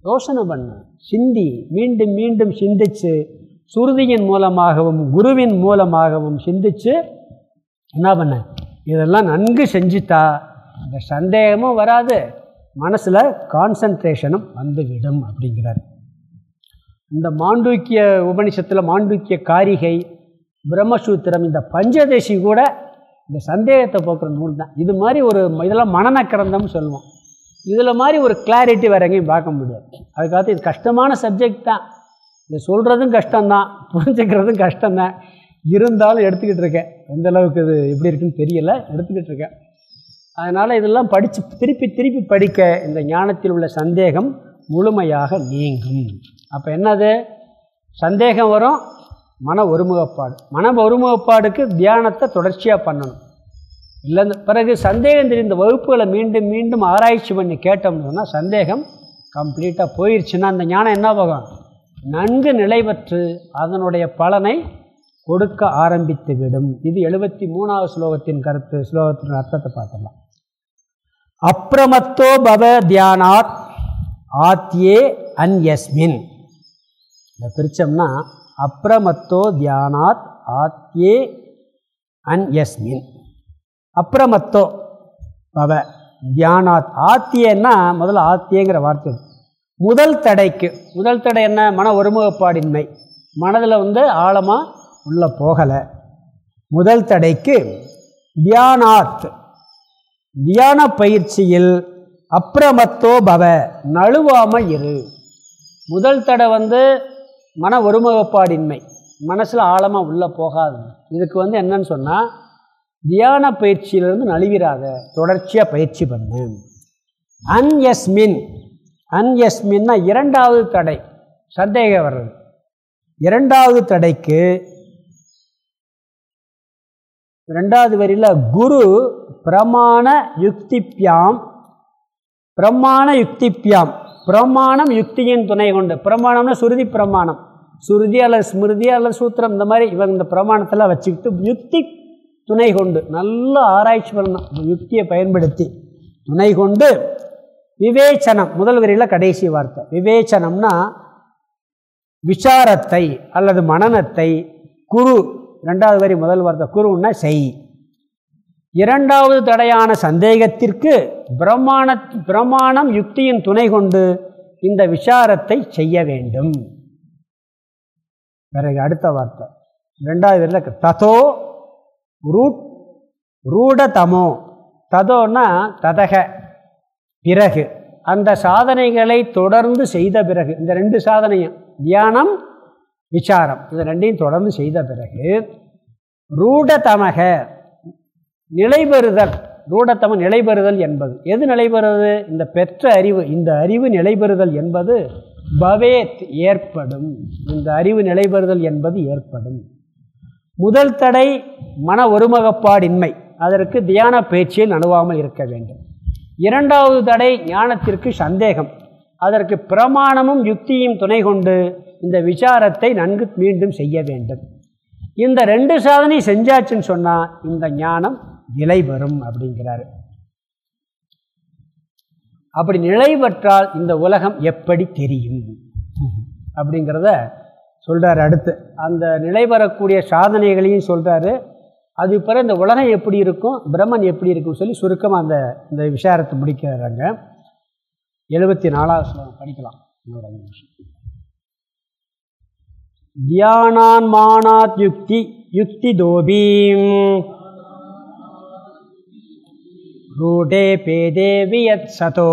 யோசனை பண்ணு. சிந்தி மீண்டும் மீண்டும் சிந்திச்சு சுருதியின் மூலமாகவும் குருவின் மூலமாகவும் சிந்திச்சு என்ன பண்ண? இதெல்லாம் நன்கு செஞ்சுட்டா இந்த சந்தேகமும் வராது. மனசில் கான்சன்ட்ரேஷனும் வந்துவிடும் அப்படிங்கிறார். இந்த மாண்டூக்கிய உபனிஷத்தில் மாண்டூக்கிய காரிகை பிரம்மசூத்திரம் இந்த பஞ்சதசி கூட இந்த சந்தேகத்தை போக்குற நூல் தான். இது மாதிரி ஒரு இதெல்லாம் மனநக்கிறந்தம்னு சொல்லுவோம். இதில் மாதிரி ஒரு கிளாரிட்டி வேறு எங்கேயும் பார்க்க முடியாது. அதுக்காக இது கஷ்டமான சப்ஜெக்ட் தான். இது சொல்கிறதும் கஷ்டம்தான் புரிஞ்சுக்கிறதும் கஷ்டம்தான். இருந்தாலும் எடுத்துக்கிட்டு இருக்கேன். எந்த அளவுக்கு இது எப்படி இருக்குன்னு தெரியல எடுத்துக்கிட்டு இருக்கேன். அதனால் இதெல்லாம் படித்து திருப்பி திருப்பி படிக்க இந்த ஞானத்தில் உள்ள சந்தேகம் முழுமையாக நீங்கும். அப்போ என்னது? சந்தேகம் வரும் மன ஒருமுகப்பாடு. மன ஒருமுகப்பாடுக்கு தியானத்தை தொடர்ச்சியாக பண்ணணும். இல்லை பிறகு சந்தேகம் தெரிந்த வகுப்புகளை மீண்டும் மீண்டும் ஆராய்ச்சி பண்ணி கேட்டோம்னு சொன்னால் சந்தேகம் கம்ப்ளீட்டாக போயிடுச்சுன்னா அந்த ஞானம் என்ன போகும் நன்கு நிலைபெற்று அதனுடைய பலனை கொடுக்க ஆரம்பித்து விடும். இது எழுபத்தி மூணாவது ஸ்லோகத்தின் கருத்து. ஸ்லோகத்தின் அர்த்தத்தை பார்த்துடலாம். அப்ரமத்தோ பவ தியானாத் ஆத்தியே அன்யஸ்மின். இதை பிரித்தோம்னா அப்ரமத்தோ தியானாத் ஆத்யே அன்யஸ்மின் அப்ரமத்தோ பவ தியானாத் ஆத்தியன்னா முதல்ல ஆத்தியங்கிற வார்த்தை முதல் தடைக்கு முதல் தடை என்ன? மன ஒருமுகப்பாடின்மை. மனதில் வந்து ஆழமாக உள்ளே போகலை. முதல் தடைக்கு தியானாத். தியான பயிற்சியில் அப்ரமத்தோ பவ நழுவாமல் இரு. முதல் தடை வந்து மன ஒருமுகப்பாடின்மை. மனசில் ஆழமாக உள்ளே போகாது. இதுக்கு வந்து என்னன்னு சொன்னால் தியான பயிற்சியிலிருந்து நழுவிடாத தொடர்ச்சியாக பயிற்சி பண்ணு. அன்யஸ்மின். அன்யஸ்மின்னா இரண்டாவது தடை. சந்தேகம் வர்றது. இரண்டாவது தடைக்கு ரெண்டாவது வரியில் குரு பிரமாண யுக்திப்பியாம் பிரமாண யுக்திப்பியாம் பிரமாணம் யுக்தியின் துணை கொண்டு. பிரமாணம்னா சுருதி பிரமாணம். சுருதி அல்லது ஸ்மிருதி அல்லது சூத்திரம் இந்த மாதிரி இவங்க இந்த பிரமாணத்தெல்லாம் வச்சுக்கிட்டு யுக்தி துணை கொண்டு. நல்ல ஆராய்ச்சி பண்ணணும். யுக்தியை பயன்படுத்தி துணை கொண்டு விவேச்சனம். முதல் வரியில் கடைசி வார்த்தை. விவேச்சனம்னா விசாரத்தை அல்லது மனநத்தை குரு. ரெண்டாவது வரி முதல் வார்த்தை. குருன்னா செய். இரண்டாவது தடையான சந்தேகத்திற்கு பிரமாண பிரமாணம் யுக்தியின் துணை கொண்டு இந்த விசாரத்தை செய்ய வேண்டும். பிறகு அடுத்த வார்த்தை. ரெண்டாவது ததோ ரூட் ரூடதமோ. ததோன்னா ததக பிறகு. அந்த சாதனைகளை தொடர்ந்து செய்த பிறகு இந்த ரெண்டு சாதனையும் தியானம் விசாரம் இது ரெண்டையும் தொடர்ந்து செய்த பிறகு ரூடதமக நிலைபெறுதல் ரூடத்தம நிலைபெறுதல் என்பது. எது நிலைபெறுவது இந்த பெற்ற அறிவு இந்த அறிவு நிலைபெறுதல் என்பது பவேத் ஏற்படும். இந்த அறிவு நிலைபெறுதல் என்பது ஏற்படும். முதல் தடை மன ஒருமுகப்பாடின்மை. அதற்கு தியான பேச்சில் நணுவாமல் இருக்க வேண்டும். இரண்டாவது தடை ஞானத்திற்கு சந்தேகம். அதற்கு பிரமாணமும் யுக்தியும் துணை கொண்டு இந்த விசாரத்தை நன்கு மீண்டும் செய்ய வேண்டும். இந்த ரெண்டு சாதனை செஞ்சாச்சுன்னு சொன்னால் இந்த ஞானம் நிலை வரும் அப்படிங்கிறாரு. அப்படி நிலை பெற்றால் இந்த உலகம் எப்படி தெரியும்? அப்படிங்கிறத சொல்கிறார் அடுத்து. அந்த நிலை பெறக்கூடிய சாதனைகளையும் சொல்கிறாரு அது பிறகு இந்த உலகம் எப்படி இருக்கும் பிரம்மன் எப்படி இருக்கும்னு சொல்லி சுருக்கமாக அந்த இந்த விசாரத்தை முடிக்கிறாங்க எழுபத்தி நாலாவது ஸ்லோகம் படிக்கலாம். இன்னொரு அஞ்சு நிமிஷம். தியானான் மானாத் யுக்தி யுக்தி தோபீம். गूढेऽपि देवि यत्सतो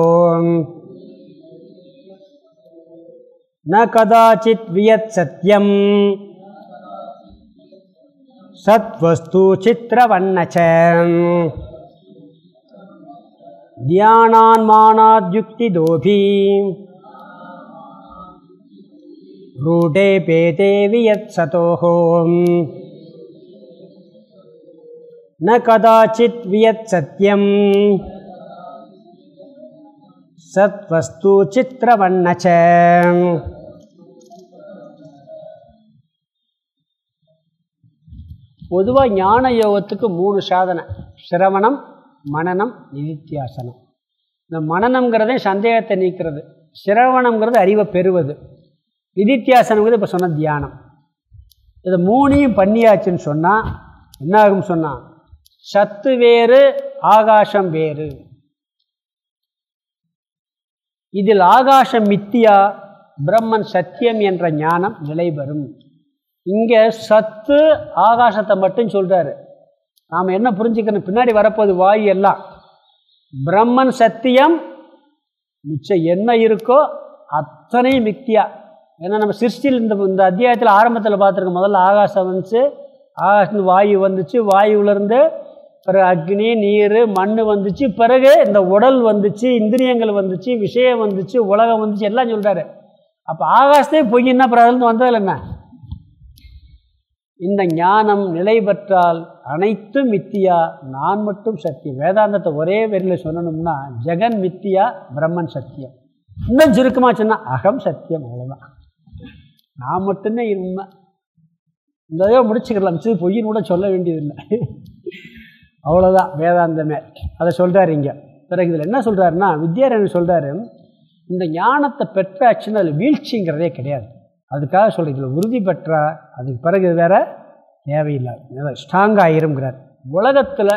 न कदाचित् सत्यम्। सत्त्वस्तु चित्रवर्णच ज्ञानान्मानाद्युक्तिदोभियत्सतो ந கதாச்சித் வியத் சத்யம் சத் வஸ்து சித்திரவண்ணச்ச பொதுவாக ஞான யோகத்துக்கு மூணு சாதனை. சிரவணம் மனநம் நிதித்தியாசனம். இந்த மனநம்ங்கிறதே சந்தேகத்தை நீக்கிறது. சிரவணங்கிறது அறிவை பெறுவது. நிதித்தியாசனங்கிறது இப்போ சொன்ன தியானம். இதை மூணையும் பண்ணியாச்சுன்னு சொன்னால் என்ன ஆகும் சொன்னால் சத்து வேறு ஆகாசம் வேறு. இதில் ஆகாசம் மித்தியா பிரம்மன் சத்தியம் என்ற ஞானம் நிலைபெறும். இங்கே சத்து ஆகாசத்தை மட்டும் சொல்கிறாரு நாம் என்ன புரிஞ்சுக்கணும்? பின்னாடி வரப்போகுது வாயு எல்லாம். பிரம்மன் சத்தியம் மிச்சம் என்ன இருக்கோ அத்தனையும் மித்தியா. ஏன்னா நம்ம சிருஷ்டியில் இந்த இந்த அத்தியாயத்தில் ஆரம்பத்தில் பார்த்துருக்கோம் முதல்ல ஆகாசம் வந்துச்சு ஆகாசத்து வாயு வந்துச்சு வாயுவிலேருந்து பிறகு அக்னி நீர் மண் வந்துச்சு. பிறகு இந்த உடல் வந்துச்சு இந்திரியங்கள் வந்துச்சு விஷயம் வந்துச்சு உலகம் வந்துச்சு எல்லாம் சொல்கிறாரு அப்போ ஆகாசத்தையும் பொய்யின்னா பிறகு அதுலேருந்து வந்தது என்ன? இந்த ஞானம் நிலை பெற்றால் அனைத்தும் மித்தியா நான் மட்டும் சத்தியம் வேதாந்தத்தை ஒரே வரியில் சொல்லணும்னா ஜெகன் மித்தியா பிரம்மன் சத்தியம் இன்னும் சுருக்கமாக சொன்னால் அகம் சத்தியம் அவ்வளோதான் நான் மட்டும்தான் உண்மை இந்த முடிச்சுக்கலாம். சரி பொய்ன்னு கூட சொல்ல வேண்டியதில்லை. அவ்வளோதான் வேதாந்தமே. அதை சொல்கிறார் இங்கே. பிறகு இதில் என்ன சொல்கிறாருன்னா வித்யாரண்யன் சொல்கிறாரு இந்த ஞானத்தை பெற்றாச்சுன்னா அதில் வீழ்ச்சிங்கிறதே கிடையாது. அதுக்காக சொல்கிற இதில் உறுதி பெற்றா அதுக்கு பிறகு வேறு தேவையில்லை ஸ்ட்ராங் ஆயிருங்கிறார் உலகத்தில்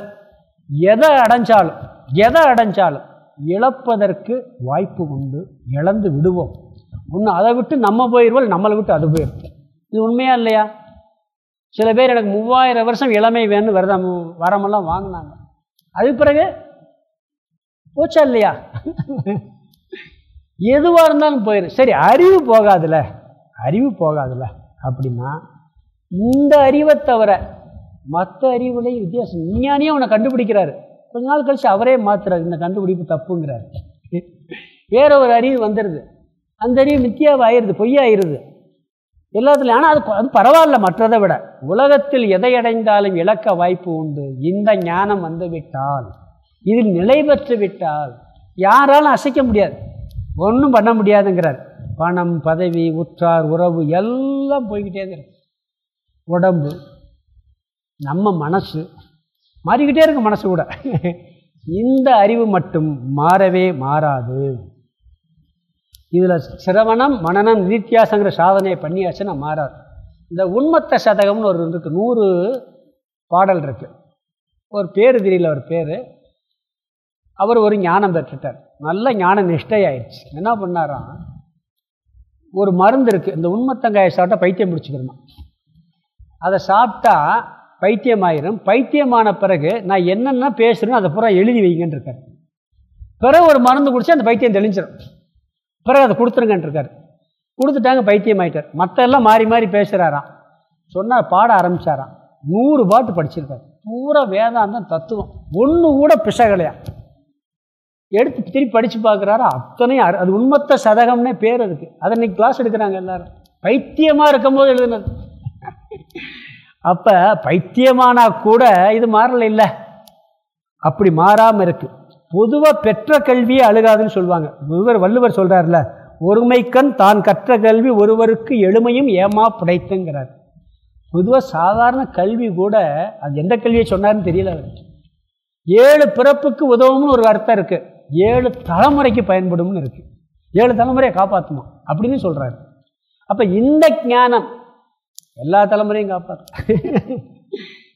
எதை அடைஞ்சாலும் எதை அடைஞ்சாலும் இழப்பதற்கு வாய்ப்பு உண்டு. இழந்து விடுவோம். ஒன்று அதை விட்டு நம்ம போயிடுவோம் நம்மளை விட்டு அது போயிடும் இது உண்மையா இல்லையா? சில பேர் எனக்கு மூவாயிரம் வருஷம் இளமை வேணும்னு விரதம் வரமெல்லாம் வாங்கினாங்க. அதுக்கு பிறகு போச்சா இல்லையா? எதுவாக இருந்தாலும் போயிடும் சரி அறிவு போகாதுல. அறிவு போகாதுல. அப்படின்னா இந்த அறிவை தவிர மற்ற அறிவுலையும் வித்தியாசம். விஞ்ஞானியே அவனை கண்டுபிடிக்கிறாரு. கொஞ்ச நாள் கழிச்சு அவரே மாத்துறாரு. இந்த கண்டுபிடிப்பு தப்புங்கிறாரு. வேற ஒரு அறிவு வந்துடுது அந்த அறிவு மித்தியாவாயிருது பொய்யாயிருது. எல்லாத்துலையும். ஆனால் அது அது பரவாயில்ல மற்றதை விட. உலகத்தில் எதை அடைந்தாலும் இழக்க வாய்ப்பு உண்டு. இந்த ஞானம் வந்துவிட்டால் இதில் நிலை பெற்று விட்டால் யாராலும் அசைக்க முடியாது. ஒன்றும் பண்ண முடியாதுங்கிறார். பணம் பதவி உற்றார் உறவு எல்லாம் போய்கிட்டே இருக்கு. உடம்பு நம்ம மனசு மாறிக்கிட்டே இருக்கு மனசு கூட. இந்த அறிவு மட்டும் மாறவே மாறாது. இதில் சிரவணம் மனநம் நித்தியாசங்கிற சாதனையை பண்ணியாச்சுன்னா மாறாது. இந்த உண்மத்த சதகம்னு ஒரு இருக்கு நூறு பாடல் இருக்கு. ஒரு பேர் தெரியல ஒரு பேர். அவர் ஒரு ஞானம் பெற்றுட்டார். நல்ல ஞான நிஷ்டையாயிடுச்சு. என்ன பண்ணாராம் ஒரு மருந்து இருக்குது இந்த உண்மத்தங்காயை சாப்பிட்டா பைத்தியம் பிடிச்சிக்கணுமா அதை சாப்பிட்டா பைத்தியமாயிரும். பைத்தியமான பிறகு நான் என்னென்ன பேசுகிறேன்னு அதை பூரா எழுதி வைங்கன்னு இருக்கார். பிறகு ஒரு மருந்து குடிச்சு அந்த பைத்தியம் தெளிஞ்சிடும் பிறகு அதை கொடுத்துருங்கன்ட்டுருக்கார் கொடுத்துட்டாங்க பைத்தியம் ஆகிட்டார் மற்ற எல்லாம் மாறி மாறி பேசுகிறாராம் சொன்னால் பாட ஆரம்பித்தாராம் நூறு பாட்டு படிச்சிருக்காரு. பூரா வேதாந்தம் தத்துவம். ஒன்று கூட பிசகலையா? எடுத்து திருப்பி படித்து பார்க்குறாரு? அத்தனையும் அது உண்மத்த சதகம்னே பேர் அதுக்கு. அதை இன்னைக்கு கிளாஸ் எடுக்கிறாங்க எல்லாரும். பைத்தியமாக இருக்கும்போது எழுதுனது. அப்போ பைத்தியமானா கூட இது மாறல இல்லை. அப்படி மாறாமல் இருக்குது பொதுவாக பெற்ற கல்வியே அழுகாதுன்னு சொல்லுவாங்க. இவர் வள்ளுவர் சொல்கிறார்ல ஒருமைக்கண் தான் கற்ற கல்வி ஒருவருக்கு எளிமையும் ஏமா புடைத்துங்கிறார். பொதுவாக சாதாரண கல்வி கூட அது எந்த கல்வியை சொன்னார்னு தெரியல ஏழு பிறப்புக்கு உதவும்னு ஒரு அர்த்தம் இருக்குது ஏழு தலைமுறைக்கு பயன்படும்னு இருக்குது ஏழு தலைமுறையை காப்பாற்றுமா அப்படின்னு சொல்கிறாரு அப்போ இந்த ஞானம் எல்லா தலைமுறையும் காப்பாற்று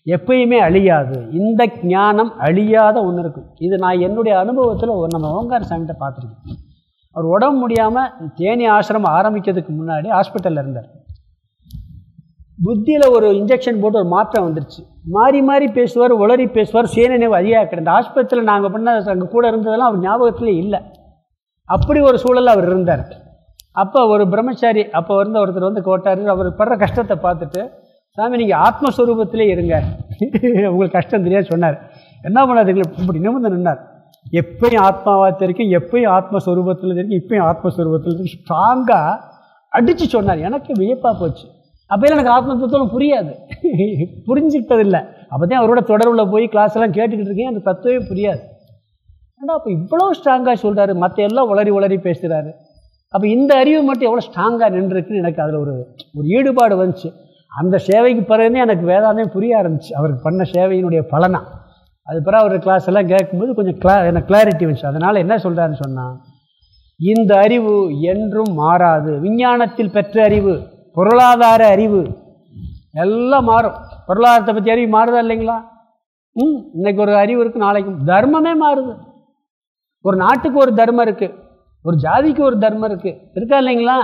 எப்பயுமே அழியாது. இந்த ஞானம் அழியாத ஒன்று இருக்கும் இது நான் என்னுடைய அனுபவத்தில் நம்ம ஓங்கார சாமிகிட்ட பார்த்துருக்கேன். அவர் உடம்பு முடியாமல் தேனி ஆசிரமம் ஆரம்பிக்கிறதுக்கு முன்னாடி ஹாஸ்பிட்டலில் இருந்தார். புத்தியில் ஒரு இன்ஜெக்ஷன் போட்டு ஒரு மாற்றம் வந்துருச்சு. மாறி மாறி பேசுவார் உளறி பேசுவார் சுயநினைவு அதிகமாக கிடந்த ஆஸ்பத்திரியில் நாங்கள் பண்ண அங்கே கூட இருந்ததெல்லாம் அவர் ஞாபகத்தில் இல்லை. அப்படி ஒரு சூழல் அவர் இருந்தார். அப்போ ஒரு பிரம்மச்சாரி அப்போ வந்து ஒருத்தர் வந்து கோட்டார் அவர் படுற கஷ்டத்தை பார்த்துட்டு சாமி நீங்கள் ஆத்மஸ்வரூபத்திலே இருங்க. உங்களுக்கு கஷ்டம் தெரியாது சொன்னார். என்ன பண்ணாதீங்களா இப்படி நிமிர்ந்து நின்னார். எப்பயும் ஆத்மாவாக தெரிக்கும் எப்பயும் ஆத்மஸ்வரூபத்தில் தெரிக்கும் இப்பயும் ஆத்மஸ்வரூபத்தில் இருக்கு ஸ்ட்ராங்காக அடித்து சொன்னார். எனக்கு வியப்பாக போச்சு. அப்போ எனக்கு ஆத்ம தத்துவம் புரியாது. புரிஞ்சுக்கிட்டதில்லை. அப்போ தான் அவரோட தொடர்பில் போய் கிளாஸ் எல்லாம் கேட்டுக்கிட்டு இருக்கேன். அந்த தத்துவமே புரியாது. ஆனால் அப்போ இவ்வளோ ஸ்ட்ராங்காக சொல்கிறாரு மற்ற எல்லாம் உளறி உளறி பேசுகிறாரு அப்போ இந்த அறிவு மட்டும் எவ்வளோ ஸ்ட்ராங்காக நின்றுருக்குன்னு எனக்கு அதில் ஒரு ஒரு ஈடுபாடு வந்துச்சு. அந்த சேவைக்கு பிறகுதான் எனக்கு வேதாந்தம் புரிய ஆரம்பிச்சு. அவருக்கு பண்ண சேவையினுடைய பலனாக அது பிறகு அவர் கிளாஸ் எல்லாம் கேட்கும்போது கொஞ்சம் கிளா எனக்கு கிளாரிட்டி வந்துச்சு. அதனால் என்ன சொல்கிறாருன்னு சொன்னால் இந்த அறிவு என்றும் மாறாது. விஞ்ஞானத்தில் பெற்ற அறிவு பொருளாதார அறிவு எல்லாம் மாறும். பொருளாதாரத்தை பற்றி அறிவு மாறுதா இல்லைங்களா? ம் இன்றைக்கு ஒரு அறிவு இருக்குது நாளைக்கு தர்மமே மாறுது. ஒரு நாட்டுக்கு ஒரு தர்மம் இருக்குது ஒரு ஜாதிக்கு ஒரு தர்மம் இருக்குது இருக்கா இல்லைங்களா?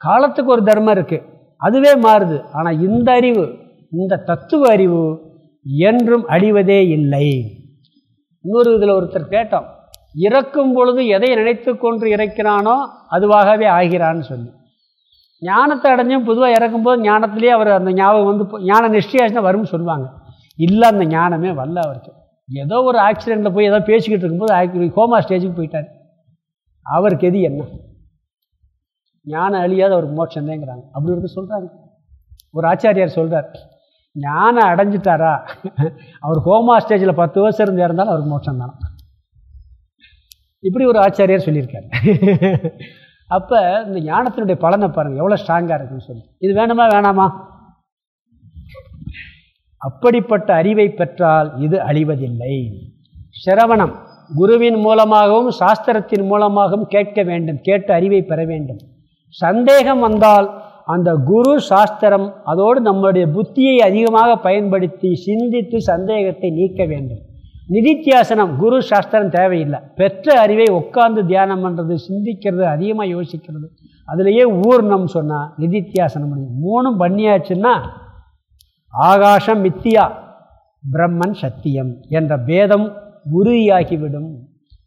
காலத்துக்கு ஒரு தர்மம் இருக்குது அதுவே மாறுது. ஆனால் இந்த அறிவு இந்த தத்துவ அறிவு என்றும் அழிவதே இல்லை. இன்னொரு இதில் ஒருத்தர் கேட்டோம் இறக்கும் பொழுது எதை நினைத்து கொன்று இறக்கிறானோ அதுவாகவே ஆகிறான்னு சொல்லி. ஞானத்தை அடைஞ்சும் பொதுவாக இறக்கும்போது ஞானத்திலே அவர் அந்த ஞாபகம் வந்து ஞான நிஷ்டியாச்சுன்னா வரும்னு சொல்லுவாங்க. இல்லை அந்த ஞானமே வரல அவருக்கு. ஏதோ ஒரு ஆக்சிடெண்ட்டில் போய் ஏதோ பேசிக்கிட்டு இருக்கும்போது கோமா ஸ்டேஜுக்கு போயிட்டார். அவருக்கு எது என்ன? ஞானம் அழியாத அவருக்கு மோட்சந்தேங்கிறாங்க அப்படி வந்து சொல்கிறாங்க ஒரு ஆச்சாரியார் சொல்கிறார் ஞானம் அடைஞ்சிட்டாரா? அவர் ஹோமா ஸ்டேஜில் பத்து வருஷம் இருந்து இருந்தாலும் அவருக்கு மோட்சம் இப்படி ஒரு ஆச்சாரியார் சொல்லியிருக்காரு. அப்போ இந்த ஞானத்தினுடைய பலனை பாருங்கள் எவ்வளோ ஸ்ட்ராங்காக இருக்குன்னு சொல்லி. இது வேணுமா வேணாமா? அப்படிப்பட்ட அறிவை பெற்றால் இது அழிவதில்லை. சிரவணம் குருவின் மூலமாகவும் சாஸ்திரத்தின் மூலமாகவும் கேட்க வேண்டும். கேட்டு அறிவை பெற வேண்டும். சந்தேகம் வந்தால் அந்த குரு சாஸ்திரம் அதோடு நம்முடைய புத்தியை அதிகமாக பயன்படுத்தி சிந்தித்து சந்தேகத்தை நீக்க வேண்டும். நிதித்தியாசனம் குரு சாஸ்திரம் தேவையில்லை. பெற்ற அறிவை உட்கார்ந்து தியானம் பண்ணுறது சிந்திக்கிறது அதிகமாக யோசிக்கிறது. அதுலேயே ஊர்ணம் சொன்னால் நிதித்தியாசனம் முடியும். மூணும் பண்ணியாச்சுன்னா ஆகாசம் மித்தியா பிரம்மன் சத்தியம் என்ற பேதம் உறுதியாகிவிடும்.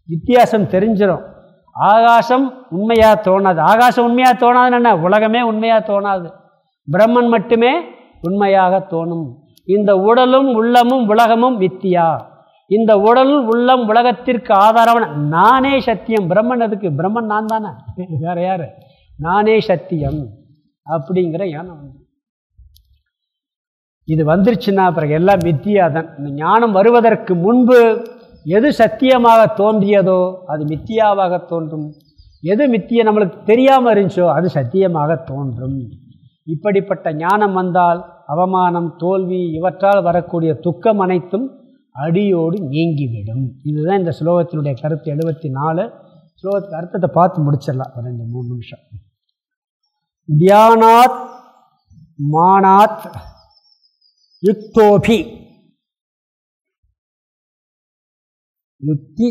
வித்தியாசம் தெரிஞ்சிடும் ஆகாசம் உண்மையாக தோணாது. ஆகாசம் உண்மையாக தோணாதுன்னு என்ன? உலகமே உண்மையாக தோணாது. பிரம்மன் மட்டுமே உண்மையாக தோணும். இந்த உடலும் உள்ளமும் உலகமும் வித்தியா. இந்த உடல் உள்ளம் உலகத்திற்கு ஆதாரமான நானே சத்தியம். பிரம்மன் அதுக்கு பிரம்மன் நான் தானே. வேற யார்? நானே சத்தியம் அப்படிங்கிற ஞானம் இது வந்துருச்சுன்னா பிறகு எல்லாம் மித்தியாதான் இந்த ஞானம் வருவதற்கு முன்பு எது சத்தியமாக தோன்றியதோ அது மித்தியாவாக தோன்றும். எது மித்திய நம்மளுக்கு தெரியாமல் இருந்துச்சோ அது சத்தியமாக தோன்றும். இப்படிப்பட்ட ஞானம் வந்தால் அவமானம் தோல்வி இவற்றால் வரக்கூடிய துக்கம் அனைத்தும் அடியோடு நீங்கிவிடும். இதுதான் இந்த ஸ்லோகத்தினுடைய கருத்து எழுபத்தி நாலு ஸ்லோகத்துக்கு அர்த்தத்தை பார்த்து முடிச்சிடலாம். ஒரு ரெண்டு மூணு நிமிஷம். தியானாத் மானாத் யுக்தோபி. யுக்தி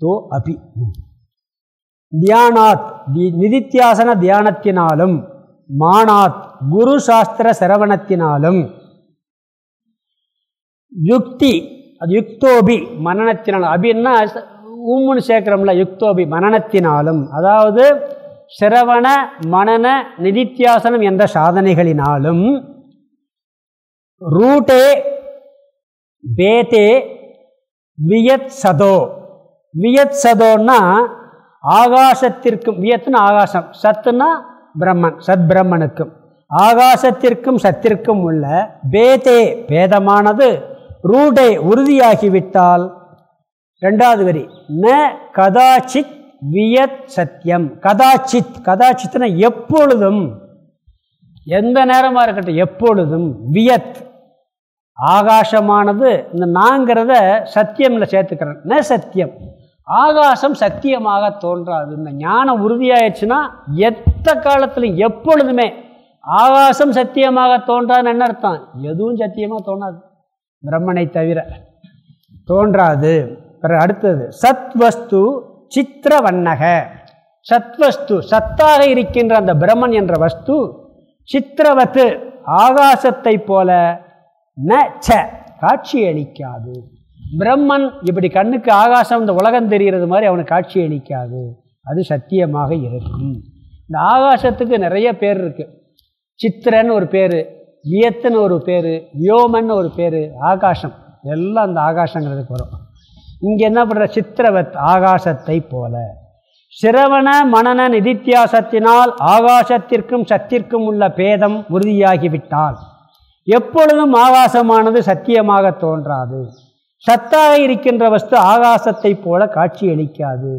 தோ அபி. தியானாத் நிதித்தியாசன தியானத்தினாலும் மானாத் குரு சாஸ்திர சிரவணத்தினாலும் யுக்தி அது யுக்தோபி மனநத்தினாலும் அபின்னா உம்முன்னு சேர்க்குறோம்ல யுக்தோபி மனநத்தினாலும் அதாவது சிரவண மனன நிதித்தியாசனம் என்ற சாதனைகளினாலும் ரூட்டே பேதே வியத் சதோ. வியத் சதோன்னா ஆகாசத்திற்கும் வியத்துன்னு ஆகாசம் சத்துனா பிரம்மன் சத் பிரம்மனுக்கும். ஆகாசத்திற்கும் சத்திற்கும் உள்ள பேதே பேதமானது ரூடே உறுதியாகிவிட்டால் ரெண்டாவது வரி ந கதாச்சித் வியத் சத்தியம் கதாச்சித் கதாச்சித்னா எப்பொழுதும் எந்த நேரமாக இருக்கட்டும் எப்பொழுதும் வியத். ஆகாசமானது இந்த நாங்கிறத சத்தியமில் சேர்த்துக்கிறேன். ந சத்தியம்? ஆகாசம் சத்தியமாக தோன்றாது. இந்த ஞானம் உறுதியாயிடுச்சுன்னா எத்த காலத்திலும் எப்பொழுதுமே ஆகாசம் சத்தியமாக தோன்றாதுன்னு என்ன அர்த்தம்? எதுவும் சத்தியமாக தோணாது. பிரம்மனை தவிர தோன்றாது. பிறகு அடுத்தது சத்வஸ்து சித்திர வண்ணக. சத்வஸ்து சத்தாக இருக்கின்ற அந்த பிரம்மன் என்ற வஸ்து சித்திரவத்து ஆகாசத்தை போல ந ச காட்சி அளிக்காது. பிரம்மன் இப்படி கண்ணுக்கு ஆகாசம் இந்த உலகம் தெரிகிறது மாதிரி அவனுக்கு காட்சி அளிக்காது. அது சத்தியமாக இருக்கும். இந்த ஆகாசத்துக்கு நிறைய பேர் இருக்குது சித்திரன்னு ஒரு பேர் வியத்துன்னு ஒரு பேர் வியோமன்னு ஒரு பேர் ஆகாசம். எல்லாம் அந்த ஆகாசங்கிறதுக்கு வரும். இங்கே என்ன பண்ணுற சித்திரவத் ஆகாசத்தை போல. சிரவண மனன நிதித்தியாசத்தினால் ஆகாசத்திற்கும் சத்திற்கும் உள்ள பேதம் உறுதியாகிவிட்டால். எப்பொழுதும் ஆகாசமானது சத்தியமாக தோன்றாது. சத்தாக இருக்கின்ற வஸ்து ஆகாசத்தை போல காட்சியளிக்காது.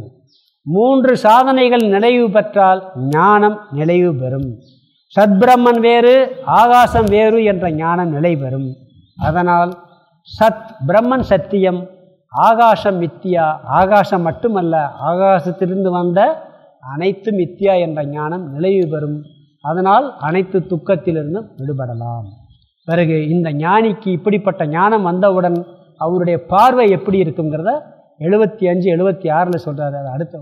மூன்று சாதனைகள் நினைவு பெற்றால் ஞானம் நிலைவு பெறும். சத்பிரம்மன் வேறு ஆகாசம் வேறு என்ற ஞானம் நிலை பெறும். அதனால் சத் பிரம்மன் சத்தியம் ஆகாசம் மித்தியா ஆகாசம் மட்டுமல்ல ஆகாசத்திலிருந்து வந்த அனைத்து மித்தியா என்ற ஞானம் நிலைவு பெறும். அதனால் அனைத்து துக்கத்திலிருந்தும் விடுபடலாம். பிறகு இந்த ஞானிக்கு இப்படிப்பட்ட ஞானம் வந்தவுடன் அவருடைய பார்வை எப்படி இருக்குங்கிறத எழுபத்தி அஞ்சு எழுபத்தி ஆறில் சொல்கிறார் அது அடுத்த